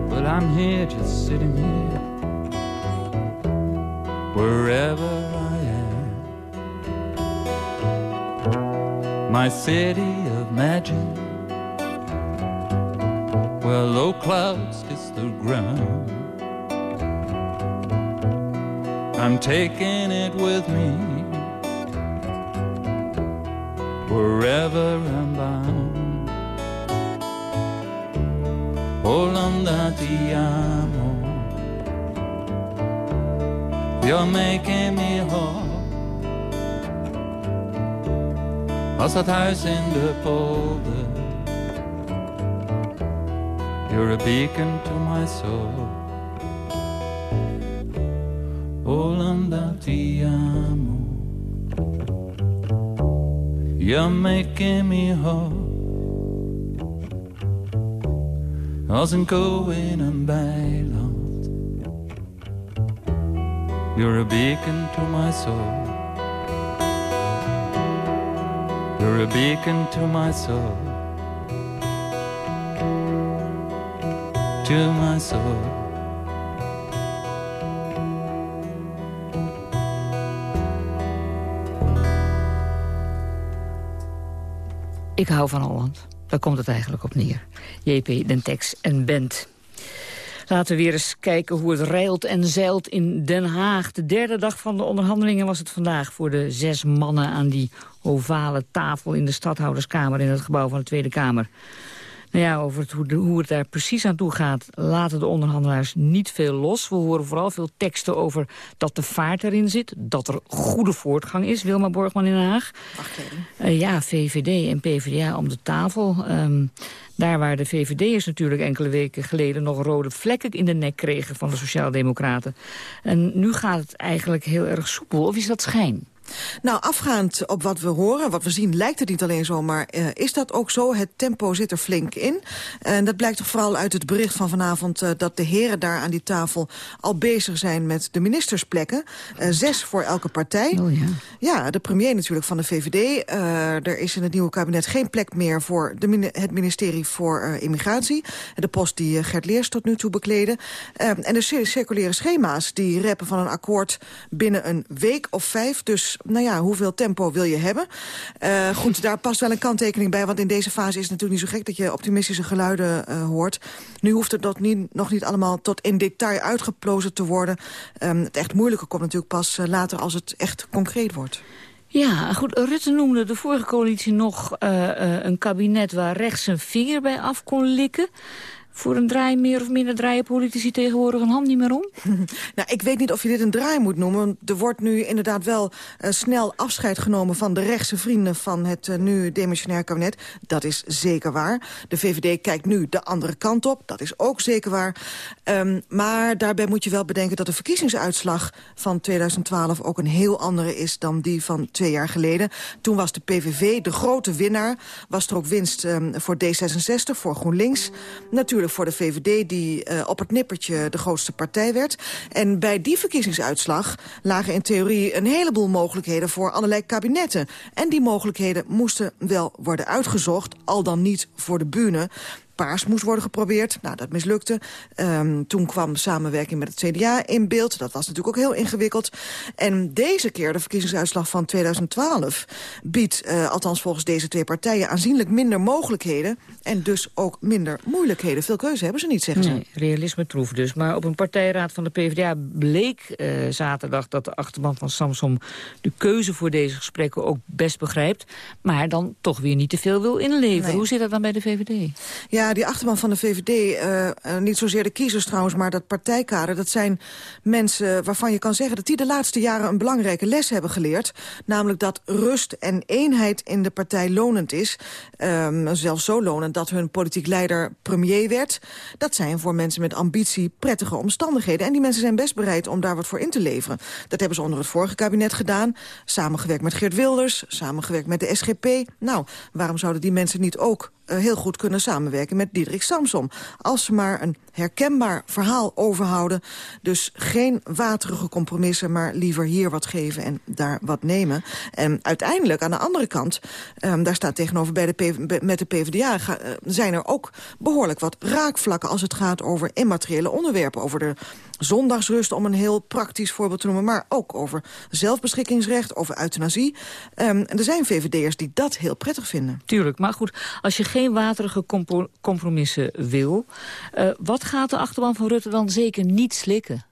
But I'm here just sitting here Wherever My city of magic Where low clouds kiss the ground. I'm taking it with me Wherever I'm bound. Olanda ti amo You're making me whole Als dat huis in de polder? You're a beacon to my soul. Olanda ti amo You're making me whole. Als een koe in een bijland You're a beacon to my soul. A beacon to my soul. To my soul. Ik hou van Holland. Daar komt het eigenlijk op neer. JP Dentex en Bent. Laten we weer eens kijken hoe het rijlt en zeilt in Den Haag. De derde dag van de onderhandelingen was het vandaag... voor de zes mannen aan die ovale tafel in de stadhouderskamer... in het gebouw van de Tweede Kamer. Nou ja, over het, hoe, hoe het daar precies aan toe gaat... laten de onderhandelaars niet veel los. We horen vooral veel teksten over dat de vaart erin zit... dat er goede voortgang is, Wilma Borgman in Den Haag. Uh, ja, VVD en PvdA om de tafel. Um, daar waar de VVD'ers natuurlijk enkele weken geleden... nog rode vlekken in de nek kregen van de Sociaaldemocraten. En nu gaat het eigenlijk heel erg soepel. Of is dat schijn? Nou, afgaand op wat we horen, wat we zien, lijkt het niet alleen zo... maar uh, is dat ook zo? Het tempo zit er flink in. En dat blijkt toch vooral uit het bericht van vanavond... Uh, dat de heren daar aan die tafel al bezig zijn met de ministersplekken. Uh, zes voor elke partij. Oh, ja. ja, de premier natuurlijk van de VVD. er is in het nieuwe kabinet geen plek meer... voor de, het ministerie voor immigratie. De post die Gert Leers tot nu toe bekleden. en de circulaire schema's die reppen van een akkoord binnen een week of vijf... dus nou ja, hoeveel tempo wil je hebben? Uh, goed, daar past wel een kanttekening bij, want in deze fase is het natuurlijk niet zo gek dat je optimistische geluiden uh, hoort. Nu hoeft het dat niet, nog niet allemaal tot in detail uitgeplozen te worden. Um, het echt moeilijke komt natuurlijk pas uh, later als het echt concreet wordt. Ja, goed. Rutte noemde de vorige coalitie nog een kabinet waar rechts zijn vinger bij af kon likken voor een draai meer of minder draaien politici tegenwoordig een hand niet meer om? nou, ik weet niet of je dit een draai moet noemen. Er wordt nu inderdaad wel uh, snel afscheid genomen van de rechtse vrienden van het uh, nu demissionair kabinet. Dat is zeker waar. De VVD kijkt nu de andere kant op. Dat is ook zeker waar. Um, maar daarbij moet je wel bedenken dat de verkiezingsuitslag van 2012 ook een heel andere is dan die van twee jaar geleden. Toen was de PVV de grote winnaar. Was er ook winst um, voor D66, voor GroenLinks. Natuurlijk voor de VVD die uh, op het nippertje de grootste partij werd. En bij die verkiezingsuitslag lagen in theorie een heleboel mogelijkheden voor allerlei kabinetten. En die mogelijkheden moesten wel worden uitgezocht, al dan niet voor de bühne paars moest worden geprobeerd. Nou, dat mislukte. Um, toen kwam samenwerking met het CDA in beeld. Dat was natuurlijk ook heel ingewikkeld. En deze keer, de verkiezingsuitslag van 2012... biedt, uh, althans volgens deze twee partijen... aanzienlijk minder mogelijkheden en dus ook minder moeilijkheden. Veel keuze hebben ze niet, zeggen nee, ze. realisme troef dus. Maar op een partijraad van de PvdA bleek uh, zaterdag... dat de achterban van Samsom de keuze voor deze gesprekken ook best begrijpt... maar dan toch weer niet te veel wil inleveren. Nee. Hoe zit dat dan bij de VVD? Ja, ja, die achterban van de VVD, uh, uh, niet zozeer de kiezers trouwens... maar dat partijkader, dat zijn mensen waarvan je kan zeggen... dat die de laatste jaren een belangrijke les hebben geleerd. Namelijk dat rust en eenheid in de partij lonend is. Um, zelfs zo lonend dat hun politiek leider premier werd. Dat zijn voor mensen met ambitie prettige omstandigheden. En die mensen zijn best bereid om daar wat voor in te leveren. Dat hebben ze onder het vorige kabinet gedaan. Samengewerkt met Geert Wilders, samengewerkt met de SGP. Nou, waarom zouden die mensen niet ook heel goed kunnen samenwerken met Diederik Samsom. Als ze maar een herkenbaar verhaal overhouden. Dus geen waterige compromissen, maar liever hier wat geven en daar wat nemen. En uiteindelijk, aan de andere kant, um, daar staat tegenover bij de met de PvdA... Uh, zijn er ook behoorlijk wat raakvlakken als het gaat over immateriële onderwerpen. Over de zondagsrust, om een heel praktisch voorbeeld te noemen... maar ook over zelfbeschikkingsrecht, over euthanasie. Um, en er zijn VVD'ers die dat heel prettig vinden. Tuurlijk, maar goed, als je geen waterige compromissen wil... Uh, wat gaat de achterban van Rutte dan zeker niet slikken?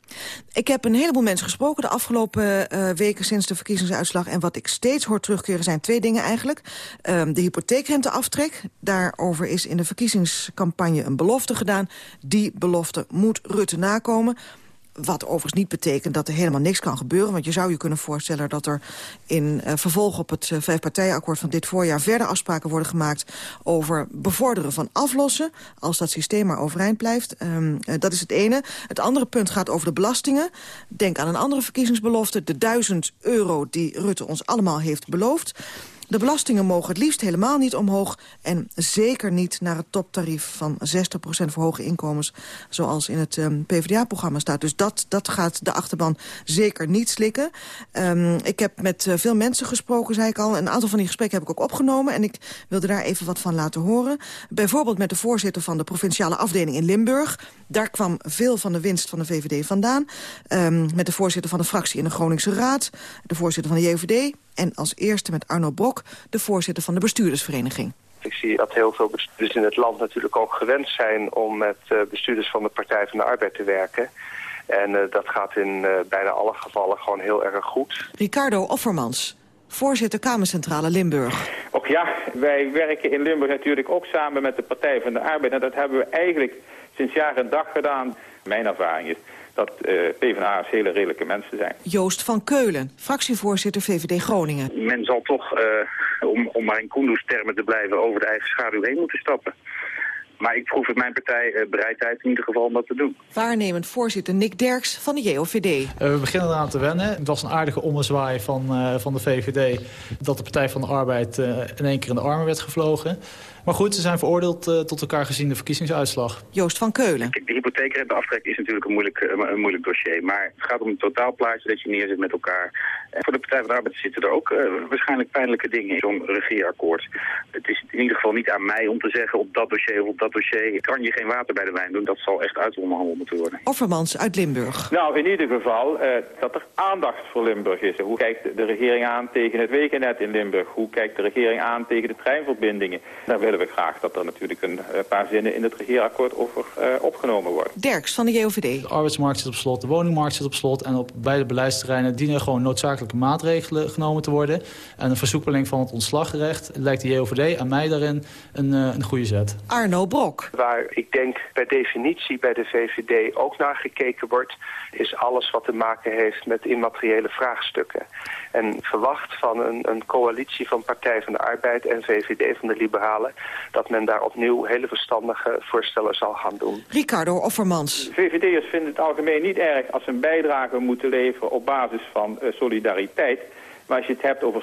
Ik heb een heleboel mensen gesproken de afgelopen uh, weken sinds de verkiezingsuitslag. En wat ik steeds hoor terugkeren zijn twee dingen eigenlijk. Um, de hypotheekrenteaftrek. Daarover is in de verkiezingscampagne een belofte gedaan. Die belofte moet Rutte nakomen. Wat overigens niet betekent dat er helemaal niks kan gebeuren. Want je zou je kunnen voorstellen dat er in uh, vervolg op het uh, vijfpartijenakkoord van dit voorjaar... verder afspraken worden gemaakt over bevorderen van aflossen. Als dat systeem maar overeind blijft. Um, uh, dat is het ene. Het andere punt gaat over de belastingen. Denk aan een andere verkiezingsbelofte. De duizend euro die Rutte ons allemaal heeft beloofd. De belastingen mogen het liefst helemaal niet omhoog... en zeker niet naar het toptarief van 60% voor hoge inkomens... zoals in het um, PvdA-programma staat. Dus dat, dat gaat de achterban zeker niet slikken. Um, ik heb met uh, veel mensen gesproken, zei ik al. Een aantal van die gesprekken heb ik ook opgenomen... en ik wilde daar even wat van laten horen. Bijvoorbeeld met de voorzitter van de provinciale afdeling in Limburg. Daar kwam veel van de winst van de VVD vandaan. Um, met de voorzitter van de fractie in de Groningse Raad... de voorzitter van de JVD... en als eerste met Arno Brok, de voorzitter van de bestuurdersvereniging. Ik zie dat heel veel bestuurders in het land natuurlijk ook gewend zijn... om met uh, bestuurders van de Partij van de Arbeid te werken... En uh, dat gaat in uh, bijna alle gevallen gewoon heel erg goed. Ricardo Offermans, voorzitter Kamercentrale Limburg. Och ja, wij werken in Limburg natuurlijk ook samen met de Partij van de Arbeid. En dat hebben we eigenlijk sinds jaar en dag gedaan. Mijn ervaring is dat uh, PvdA's hele redelijke mensen zijn. Joost van Keulen, fractievoorzitter VVD Groningen. Men zal toch, uh, om, om maar in Koendoes termen te blijven, over de eigen schaduw heen moeten stappen. Maar ik proef in mijn partij uh, bereidheid in ieder geval om dat te doen. Waarnemend voorzitter Nick Derks van de JOVD. Uh, we beginnen eraan te wennen. Het was een aardige ommezwaai van, uh, van de VVD... dat de Partij van de Arbeid in één keer in de armen werd gevlogen. Maar goed, ze zijn veroordeeld uh, tot elkaar gezien de verkiezingsuitslag. Joost van Keulen. Kijk, de hypotheekrenteaftrek is natuurlijk een moeilijk, uh, een moeilijk dossier. Maar het gaat om een totaalplaatje dat je neerzet met elkaar. En voor de Partij van de Arbeid zitten er ook uh, waarschijnlijk pijnlijke dingen in zo'n regeerakkoord. Het is in ieder geval niet aan mij om te zeggen op dat dossier of op dat dossier kan je geen water bij de wijn doen. Dat zal echt uitonderhandeld moeten worden. Offermans uit Limburg. Nou, in ieder geval dat er aandacht voor Limburg is. Hoe kijkt de regering aan tegen het wegennet in Limburg? Hoe kijkt de regering aan tegen de treinverbindingen? Daar willen we graag dat er natuurlijk een uh, paar zinnen in het regeerakkoord over uh, opgenomen worden. Derks van de JOVD. De arbeidsmarkt zit op slot, de woningmarkt zit op slot... en op beide beleidsterreinen dienen gewoon noodzakelijke maatregelen genomen te worden. En een versoepeling van het ontslagrecht lijkt de JOVD aan mij daarin een, uh, een goede zet. Arno Brok. Waar ik denk per definitie bij de VVD ook naar gekeken wordt... is alles wat te maken heeft met immateriële vraagstukken. En verwacht van een, een coalitie van Partij van de Arbeid en VVD van de Liberalen... dat men daar opnieuw hele verstandige voorstellen zal gaan doen. Ricardo Offermans. VVD'ers vinden het algemeen niet erg als ze een bijdrage moeten leveren op basis van uh, solidariteit. Maar als je het hebt over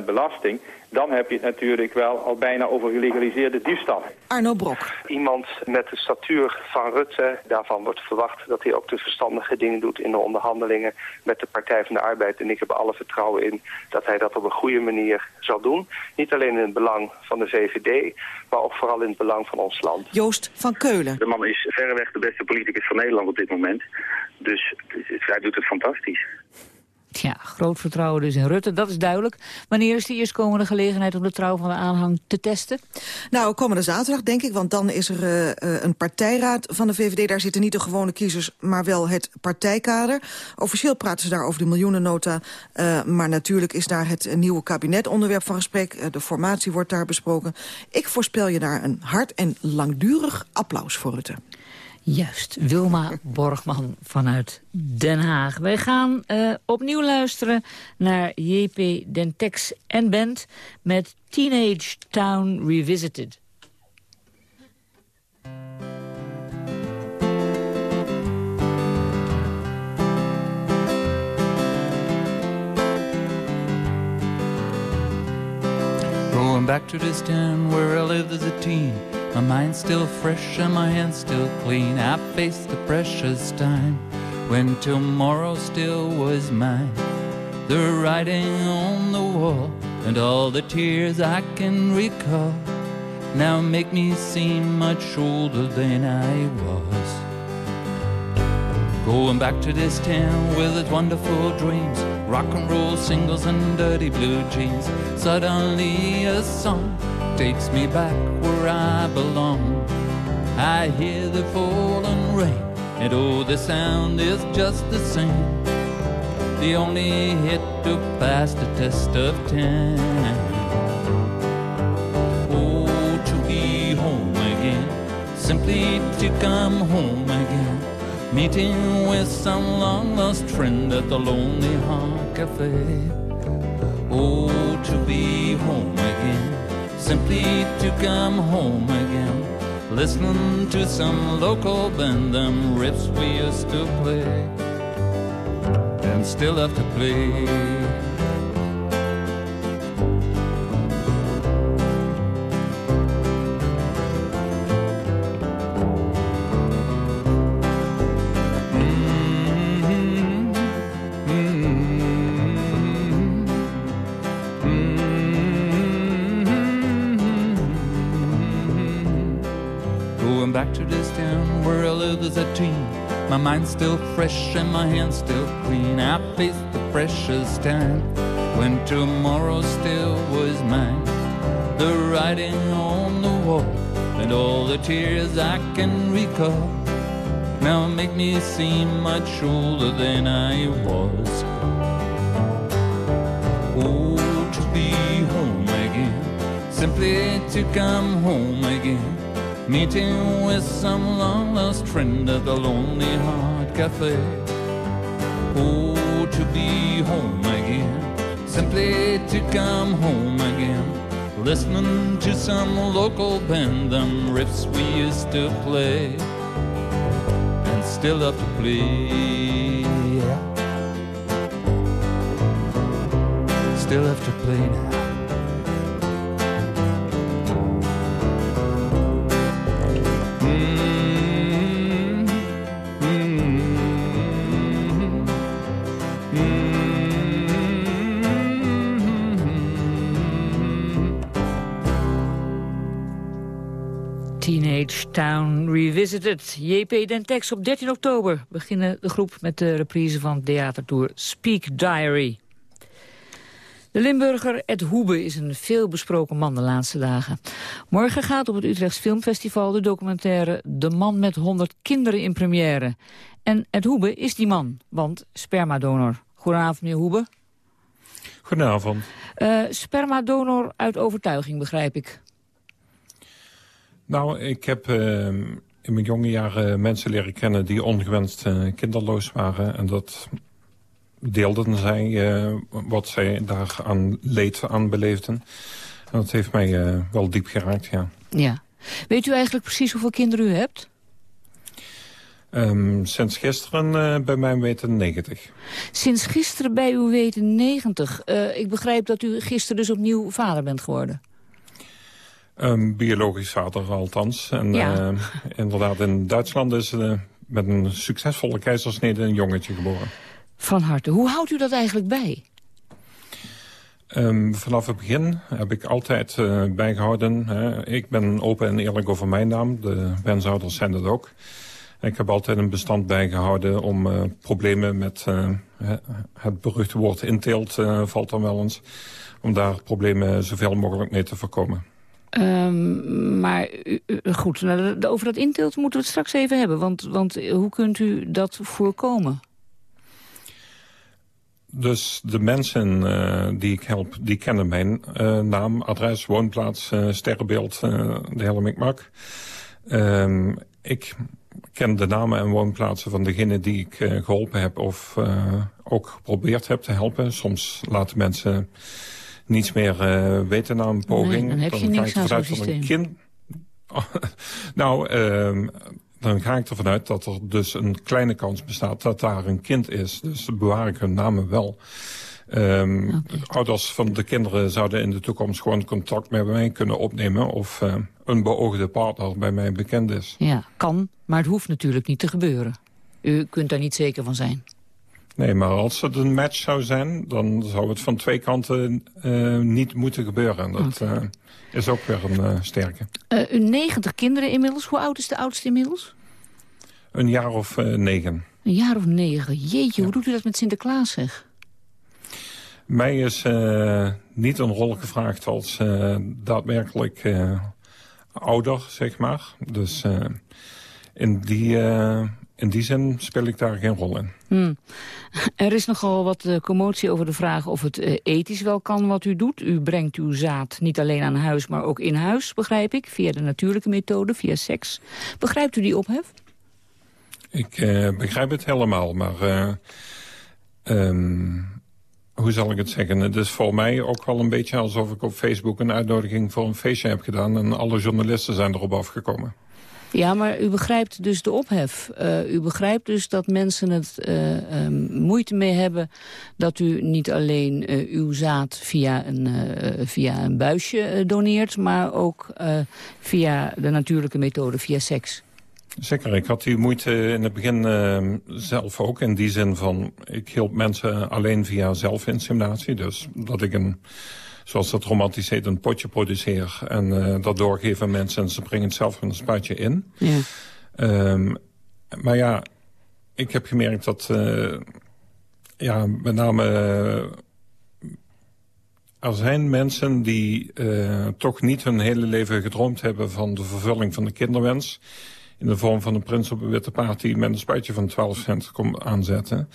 60% belasting, dan heb je het natuurlijk wel al bijna over gelegaliseerde diefstal. Arno Brok. Iemand met de statuur van Rutte, daarvan wordt verwacht dat hij ook de verstandige dingen doet in de onderhandelingen met de Partij van de Arbeid. En ik heb alle vertrouwen in dat hij dat op een goede manier zal doen. Niet alleen in het belang van de VVD, maar ook vooral in het belang van ons land. Joost van Keulen. De man is verreweg de beste politicus van Nederland op dit moment. Dus hij doet het fantastisch. Ja, groot vertrouwen dus in Rutte, dat is duidelijk. Wanneer is de eerstkomende gelegenheid om de trouw van de aanhang te testen? Nou, komende zaterdag denk ik, want dan is er uh, een partijraad van de VVD. Daar zitten niet de gewone kiezers, maar wel het partijkader. Officieel praten ze daar over de miljoenennota. Uh, maar natuurlijk is daar het nieuwe kabinet onderwerp van gesprek. De formatie wordt daar besproken. Ik voorspel je daar een hard en langdurig applaus voor Rutte. Juist, Wilma Borgman vanuit Den Haag. Wij gaan uh, opnieuw luisteren naar JP Dentex en Band met Teenage Town Revisited. Going back to this town where I lived as a teen My mind's still fresh and my hands still clean. I face the precious time when tomorrow still was mine. The writing on the wall and all the tears I can recall now make me seem much older than I was. Going back to this town with its wonderful dreams, rock and roll singles and dirty blue jeans. Suddenly a song takes me back where I belong. I hear the falling rain, and oh, the sound is just the same. The only hit to pass the test of time. Oh, to be home again, simply to come home again. Meeting with some long lost friend at the Lonely Heart Cafe. Oh, to be home again simply to come home again. Listening to some local band, them riffs we used to play, and still have to play. Still fresh and my hands still clean. I faced the precious time when tomorrow still was mine. The writing on the wall and all the tears I can recall now make me seem much older than I was. Oh, to be home again, simply to come home again. Meeting with some long lost friend at the Lonely Heart Cafe. Oh, to be home again, simply to come home again. Listening to some local band, them riffs we used to play and still have to play. Still have to play now. Revisited. JP Dentex op 13 oktober beginnen de groep met de reprise van theatertour Speak Diary. De Limburger Ed Hoebe is een veelbesproken man de laatste dagen. Morgen gaat op het Utrechts Filmfestival de documentaire De man met 100 kinderen in première. En Ed Hoebe is die man, want spermadonor. Goedenavond meneer Hoebe. Goedenavond. Uh, spermadonor uit overtuiging, begrijp ik. Nou, ik heb uh, in mijn jonge jaren mensen leren kennen die ongewenst uh, kinderloos waren. En dat deelden zij uh, wat zij daar aan leed aan beleefden. En dat heeft mij wel diep geraakt, ja. Ja. Weet u eigenlijk precies hoeveel kinderen u hebt? Um, sinds gisteren bij mij weten 90. Sinds gisteren bij u weten 90. ik begrijp dat u gisteren dus opnieuw vader bent geworden. Um, biologisch vader althans. En ja. uh, inderdaad, in Duitsland is uh, met een succesvolle keizersnede een jongetje geboren. Van harte. Hoe houdt u dat eigenlijk bij? Um, vanaf het begin heb ik altijd uh, bijgehouden. Hè. Ik ben open en eerlijk over mijn naam. De wenshouders zijn dat ook. Ik heb altijd een bestand bijgehouden om uh, problemen met uh, het beruchte woord inteelt valt dan wel eens. Om daar problemen zoveel mogelijk mee te voorkomen. Um, maar goed, nou, over dat inteelt moeten we het straks even hebben. Want, want hoe kunt u dat voorkomen? Dus de mensen die ik help, die kennen mijn naam, adres, woonplaats, sterrenbeeld, de hele mikmak. Ehm, ik ken de namen en woonplaatsen van degene die ik geholpen heb of ook geprobeerd heb te helpen. Soms laten mensen niets meer uh, weten na een poging. Nee, dan heb je dan niks aan zo'n systeem. Kind... nou, uh, dan ga ik ervan uit dat er dus een kleine kans bestaat dat daar een kind is. Dus bewaar ik hun namen wel. Um, okay. Ouders van de kinderen zouden in de toekomst gewoon contact met mij kunnen opnemen... of uh, een beoogde partner bij mij bekend is. Ja, kan, maar het hoeft natuurlijk niet te gebeuren. U kunt daar niet zeker van zijn. Nee, maar als het een match zou zijn, dan zou het van twee kanten uh, niet moeten gebeuren. Dat uh, is ook weer een uh, sterke. u 90 kinderen inmiddels. Hoe oud is de oudste inmiddels? Een jaar of negen. Een jaar of negen. Jeetje, ja. hoe doet u dat met Sinterklaas, zeg? Mij is niet een rol gevraagd als daadwerkelijk ouder, zeg maar. Dus in die in die zin speel ik daar geen rol in. Hmm. Er is nogal wat uh, commotie over de vraag of het uh, ethisch wel kan wat u doet. U brengt uw zaad niet alleen aan huis, maar ook in huis, begrijp ik. Via de natuurlijke methode, via seks. Begrijpt u die ophef? Ik uh, begrijp het helemaal, maar... Um, hoe zal ik het zeggen? Het is voor mij ook wel een beetje alsof ik op Facebook een uitnodiging voor een feestje heb gedaan... en alle journalisten zijn erop afgekomen. Ja, maar u begrijpt dus de ophef. Uh, u begrijpt dus dat mensen het uh, um, moeite mee hebben... dat u niet alleen uh, uw zaad via een, via een buisje doneert... maar ook via de natuurlijke methode, via seks. Zeker, ik had die moeite in het begin zelf ook. In die zin van, ik hielp mensen alleen via zelfinseminatie. Dus dat ik een zoals dat romantisch heet, een potje produceer. En uh, dat doorgeven mensen en ze brengen het zelf een spuitje in. Ja. Um, maar ja, ik heb gemerkt dat... Uh, ja, met name... er zijn mensen die toch niet hun hele leven gedroomd hebben... van de vervulling van de kinderwens in de vorm van een prins op een witte paard... die met een spuitje van 12 cent komt aanzetten.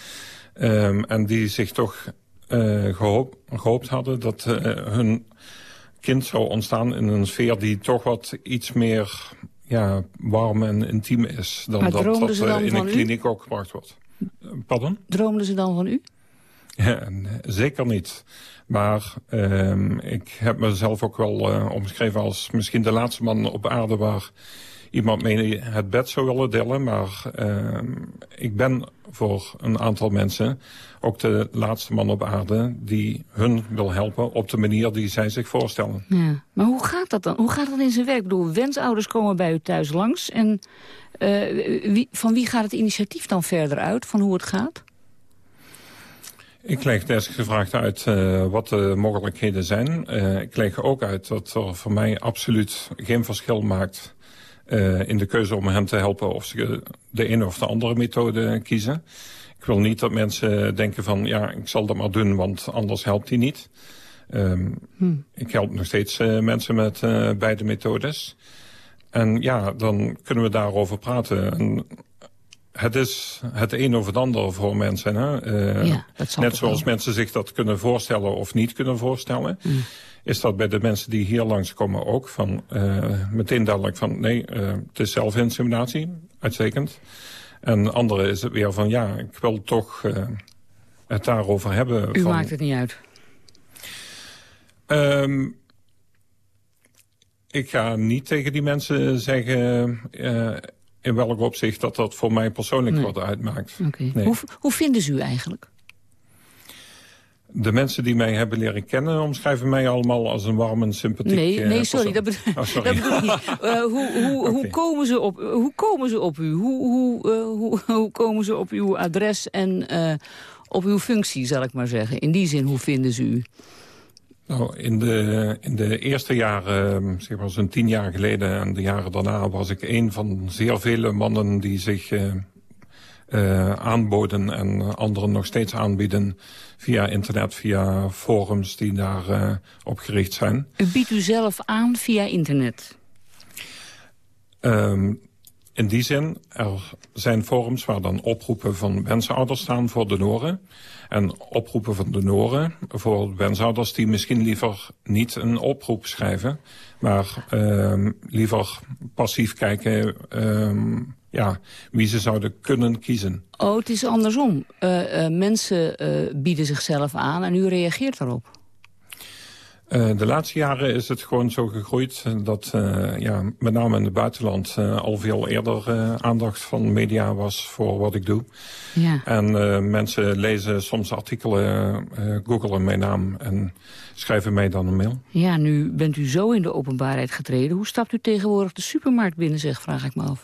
Um, en die zich toch uh, gehoop, gehoopt hadden dat uh, hun kind zou ontstaan in een sfeer... die toch wat iets meer ja, warm en intiem is... dan dat dat uh, in een kliniek u? ook gebracht wordt. Pardon? Droomden ze dan van u? Ja, zeker niet. Maar uh, ik heb mezelf ook wel uh, omschreven als misschien de laatste man op aarde... waar iemand mee het bed zou willen delen. Maar uh, ik ben voor een aantal mensen ook de laatste man op aarde... die hun wil helpen op de manier die zij zich voorstellen. Ja. Maar hoe gaat dat dan? Hoe gaat dat in zijn werk? Ik bedoel, wensouders komen bij u thuis langs. En uh, wie, van wie gaat het initiatief dan verder uit? Van hoe het gaat? Ik leg desgevraagd uit uh, wat de mogelijkheden zijn. Uh, ik leg ook uit dat er voor mij absoluut geen verschil maakt uh, in de keuze om hen te helpen of ze de ene of de andere methode kiezen. Ik wil niet dat mensen denken van ja, ik zal dat maar doen, want anders helpt die niet. Um, hm. Ik help nog steeds uh, mensen met uh, beide methodes. En ja, dan kunnen we daarover praten. En het is het een of het ander voor mensen. Hè? Uh, ja, net zoals wel. mensen zich dat kunnen voorstellen of niet kunnen voorstellen. Hm is dat bij de mensen die hier langskomen ook. Van, meteen duidelijk van nee, het is zelfinseminatie, uitstekend. En andere is het weer van ja, ik wil toch uh, het daarover hebben. U van, maakt het niet uit? Um, ik ga niet tegen die mensen zeggen in welk opzicht dat dat voor mij persoonlijk nee. wat uitmaakt. Okay. Nee. Hoe, hoe vinden ze u eigenlijk? De mensen die mij hebben leren kennen omschrijven mij allemaal als een warm en sympathiek Nee, uh, nee sorry, dat, bedoel, oh, sorry. dat bedoel ik niet. Uh, hoe, hoe, okay. hoe, komen ze op, hoe komen ze op u? Hoe, hoe, uh, hoe, hoe komen ze op uw adres en op uw functie, zal ik maar zeggen? In die zin, hoe vinden ze u? Nou, in de, in de eerste jaren, zeg maar zo'n tien jaar geleden en de jaren daarna... was ik een van zeer vele mannen die zich uh, aanboden en anderen nog steeds aanbieden via internet, via forums die daar uh, op gericht zijn. U biedt u zelf aan via internet? Um, in die zin, er zijn forums waar dan oproepen van wensouders staan voor donoren. En oproepen van donoren voor wensouders die misschien liever niet een oproep schrijven. Maar um, liever passief kijken um, ja, wie ze zouden kunnen kiezen. Oh, het is andersom. Uh, uh, mensen uh, bieden zichzelf aan en u reageert daarop. De laatste jaren is het gewoon zo gegroeid dat ja, met name in het buitenland al veel eerder aandacht van media was voor wat ik doe. Ja. En mensen lezen soms artikelen, googelen mijn naam en schrijven mij dan een mail. Ja, nu bent u zo in de openbaarheid getreden. Hoe stapt u tegenwoordig de supermarkt binnen, zeg, vraag ik me af.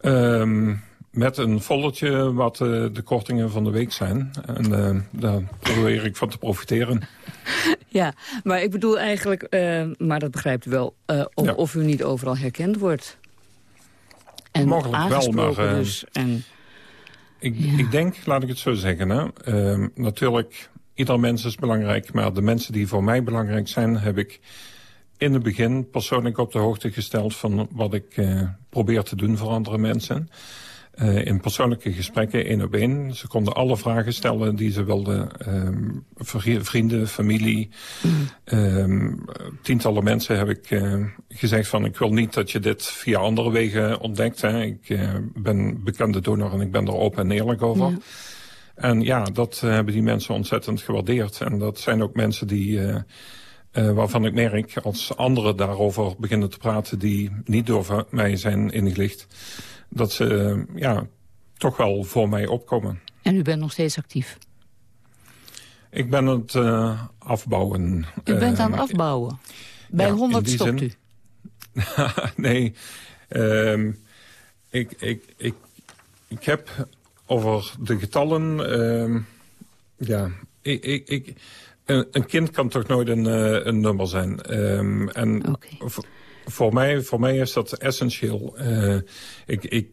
Um, met een volletje wat uh, de kortingen van de week zijn. En uh, daar probeer ik van te profiteren. Ja, maar ik bedoel eigenlijk, uh, maar dat begrijpt u wel... of, ja. of, u niet overal herkend wordt. En Mogelijk wel, maar... Dus, en, ik, ja. ik, denk, laat ik het zo zeggen... Hè, ehm, natuurlijk, ieder mens is belangrijk... maar de mensen die voor mij belangrijk zijn... heb ik in het begin persoonlijk op de hoogte gesteld... van wat ik probeer te doen voor andere mensen... Uh, in persoonlijke gesprekken, één op één. Ze konden alle vragen stellen die ze wilden. Um, vrienden, familie. Um, tientallen mensen heb ik uh, gezegd van... ik wil niet dat je dit via andere wegen ontdekt. Hè. Ik uh, ben bekende donor en ik ben er open en eerlijk over. Ja. En ja, dat hebben die mensen ontzettend gewaardeerd. En dat zijn ook mensen die... waarvan ik merk, als anderen daarover beginnen te praten... die niet door mij zijn ingelicht dat ze ja, toch wel voor mij opkomen. En u bent nog steeds actief? Ik ben het uh, afbouwen. U bent uh, aan het afbouwen? Bij ja, 100 stopt zin... u? nee, uh, ik, ik, ik, ik heb over de getallen... Ehm, ja, ik, ik, ik, een, een, kind kan toch nooit een, uh, een nummer zijn. Ehm, en okay voor mij, voor mij is dat essentieel. Uh, ik, ik,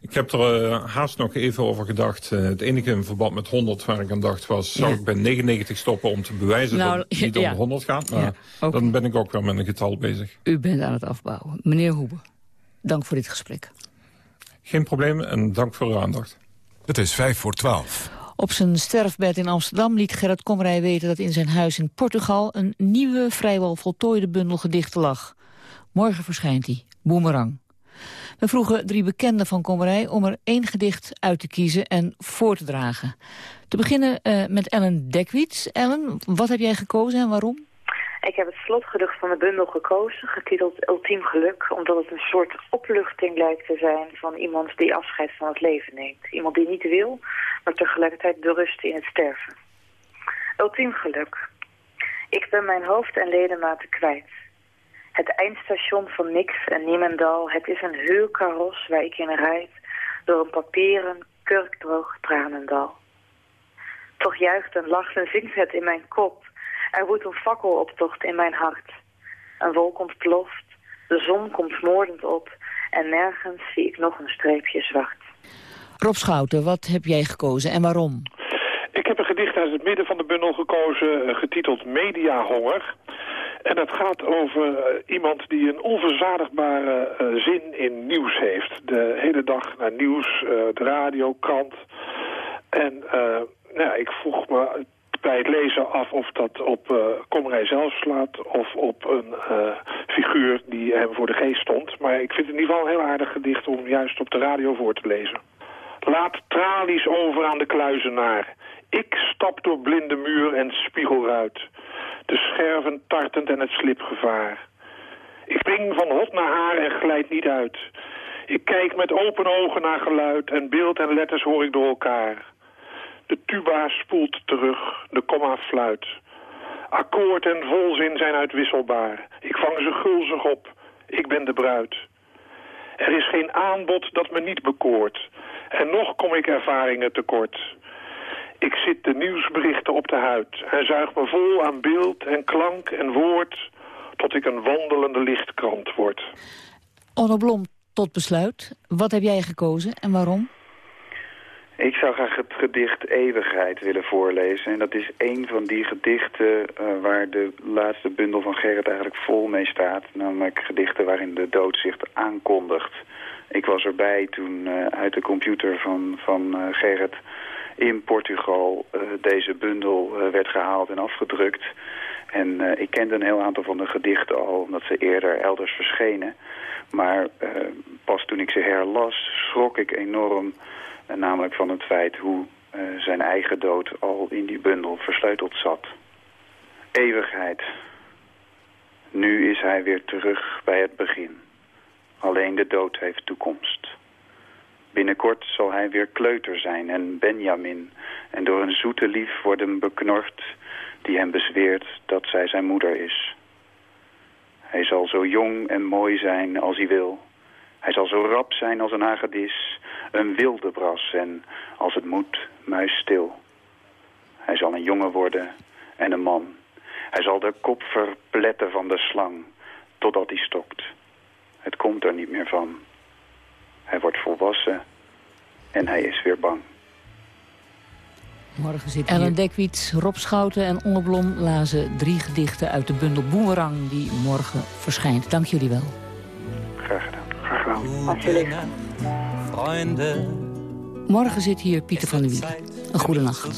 Ik heb er uh, haast nog even over gedacht. Uh, het enige in verband met 100 waar ik aan dacht was... zou ik bij 99 stoppen om te bewijzen nou, dat het niet ja. om 100 gaat. Maar ja, dan ben ik ook wel met een getal bezig. U bent aan het afbouwen. Meneer Hoebe, dank voor dit gesprek. Geen probleem en dank voor uw aandacht. Het is vijf voor twaalf. Op zijn sterfbed in Amsterdam liet Gerrit Komrij weten dat in zijn huis in Portugal... een nieuwe, vrijwel voltooide bundel gedichten lag. Morgen verschijnt hij, Boomerang. We vroegen drie bekenden van Kommerij om er één gedicht uit te kiezen en voor te dragen. Te beginnen uh, met Ellen Dekwiets. Ellen, wat heb jij gekozen en waarom? Ik heb het slotgedicht van de bundel gekozen, getiteld Ultiem Geluk, omdat het een soort opluchting lijkt te zijn van iemand die afscheid van het leven neemt. Iemand die niet wil, maar tegelijkertijd berust in het sterven. Ultiem Geluk. Ik ben mijn hoofd en ledematen kwijt. Het eindstation van niks en niemendal, het is een huurkaros waar ik in rijd door een papieren, kurkdroog tranendal. Toch juicht en lacht en zingt het in mijn kop. Er woedt een fakkeloptocht in mijn hart. Een wolk ontploft, de zon komt moordend op en nergens zie ik nog een streepje zwart. Rob Schouten, wat heb jij gekozen en waarom? Ik heb een gedicht uit het midden van de bundel gekozen, eh, getiteld Mediahonger. En dat gaat over uh, iemand die een onverzadigbare uh, zin in nieuws heeft. De hele dag naar nieuws, uh, de radio, krant. En nou, ik vroeg me bij het lezen af of dat op uh, Komrij zelf slaat... of op een figuur die hem voor de geest stond. Maar ik vind het in ieder geval een heel aardig gedicht om juist op de radio voor te lezen. Laat tralies over aan de kluizenaar. Ik stap door blinde muur en spiegelruit de scherven tartend en het slipgevaar. Ik spring van hot naar haar en glijd niet uit. Ik kijk met open ogen naar geluid en beeld en letters hoor ik door elkaar. De tuba spoelt terug, de komma fluit. Akkoord en volzin zijn uitwisselbaar. Ik vang ze gulzig op. Ik ben de bruid. Er is geen aanbod dat me niet bekoort. En nog kom ik ervaringen tekort. Ik zit de nieuwsberichten op de huid en zuig me vol aan beeld en klank en woord... tot ik een wandelende lichtkrant word. Onno tot besluit. Wat heb jij gekozen en waarom? Ik zou graag het gedicht Eeuwigheid willen voorlezen. En dat is een van die gedichten uh, waar de laatste bundel van Gerrit eigenlijk vol mee staat. Namelijk gedichten waarin de dood zich aankondigt. Ik was erbij toen uh, uit de computer van, van uh, Gerrit in Portugal deze bundel werd gehaald en afgedrukt. En ik kende een heel aantal van de gedichten al, omdat ze eerder elders verschenen. Maar pas toen ik ze herlas, schrok ik enorm, namelijk van het feit hoe zijn eigen dood al in die bundel versleuteld zat. Eeuwigheid. Nu is hij weer terug bij het begin. Alleen de dood heeft toekomst. Binnenkort zal hij weer kleuter zijn en Benjamin... en door een zoete lief worden beknord... die hem bezweert dat zij zijn moeder is. Hij zal zo jong en mooi zijn als hij wil. Hij zal zo rap zijn als een hagedis, een wilde bras en, als het moet, muisstil. Hij zal een jongen worden en een man. Hij zal de kop verpletten van de slang, totdat hij stokt. Het komt er niet meer van. Hij wordt volwassen en hij is weer bang. Morgen zit Ellen Dekwiet, Rob Schouten en Onneblom lazen drie gedichten uit de bundel Boemerang die morgen verschijnt. Dank jullie wel. Graag gedaan. Graag gedaan. Alsjeblieft. Morgen zit hier Pieter van der Wiel. Een goede nacht.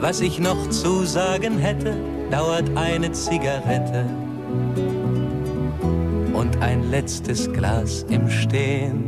Was ich noch zu sagen hätte, dauert eine Zigarette und ein letztes Glas im Stehen.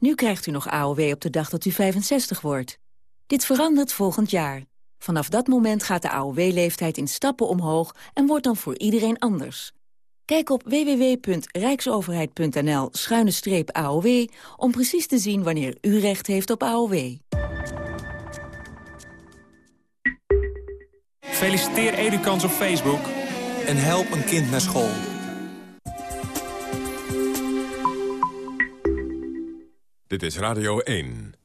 Nu krijgt u nog AOW op de dag dat u 65 wordt. Dit verandert volgend jaar. Vanaf dat moment gaat de AOW-leeftijd in stappen omhoog en wordt dan voor iedereen anders. Kijk op www.rijksoverheid.nl-aow om precies te zien wanneer u recht heeft op AOW. Feliciteer Edukans op Facebook. En help een kind naar school. Dit is Radio 1.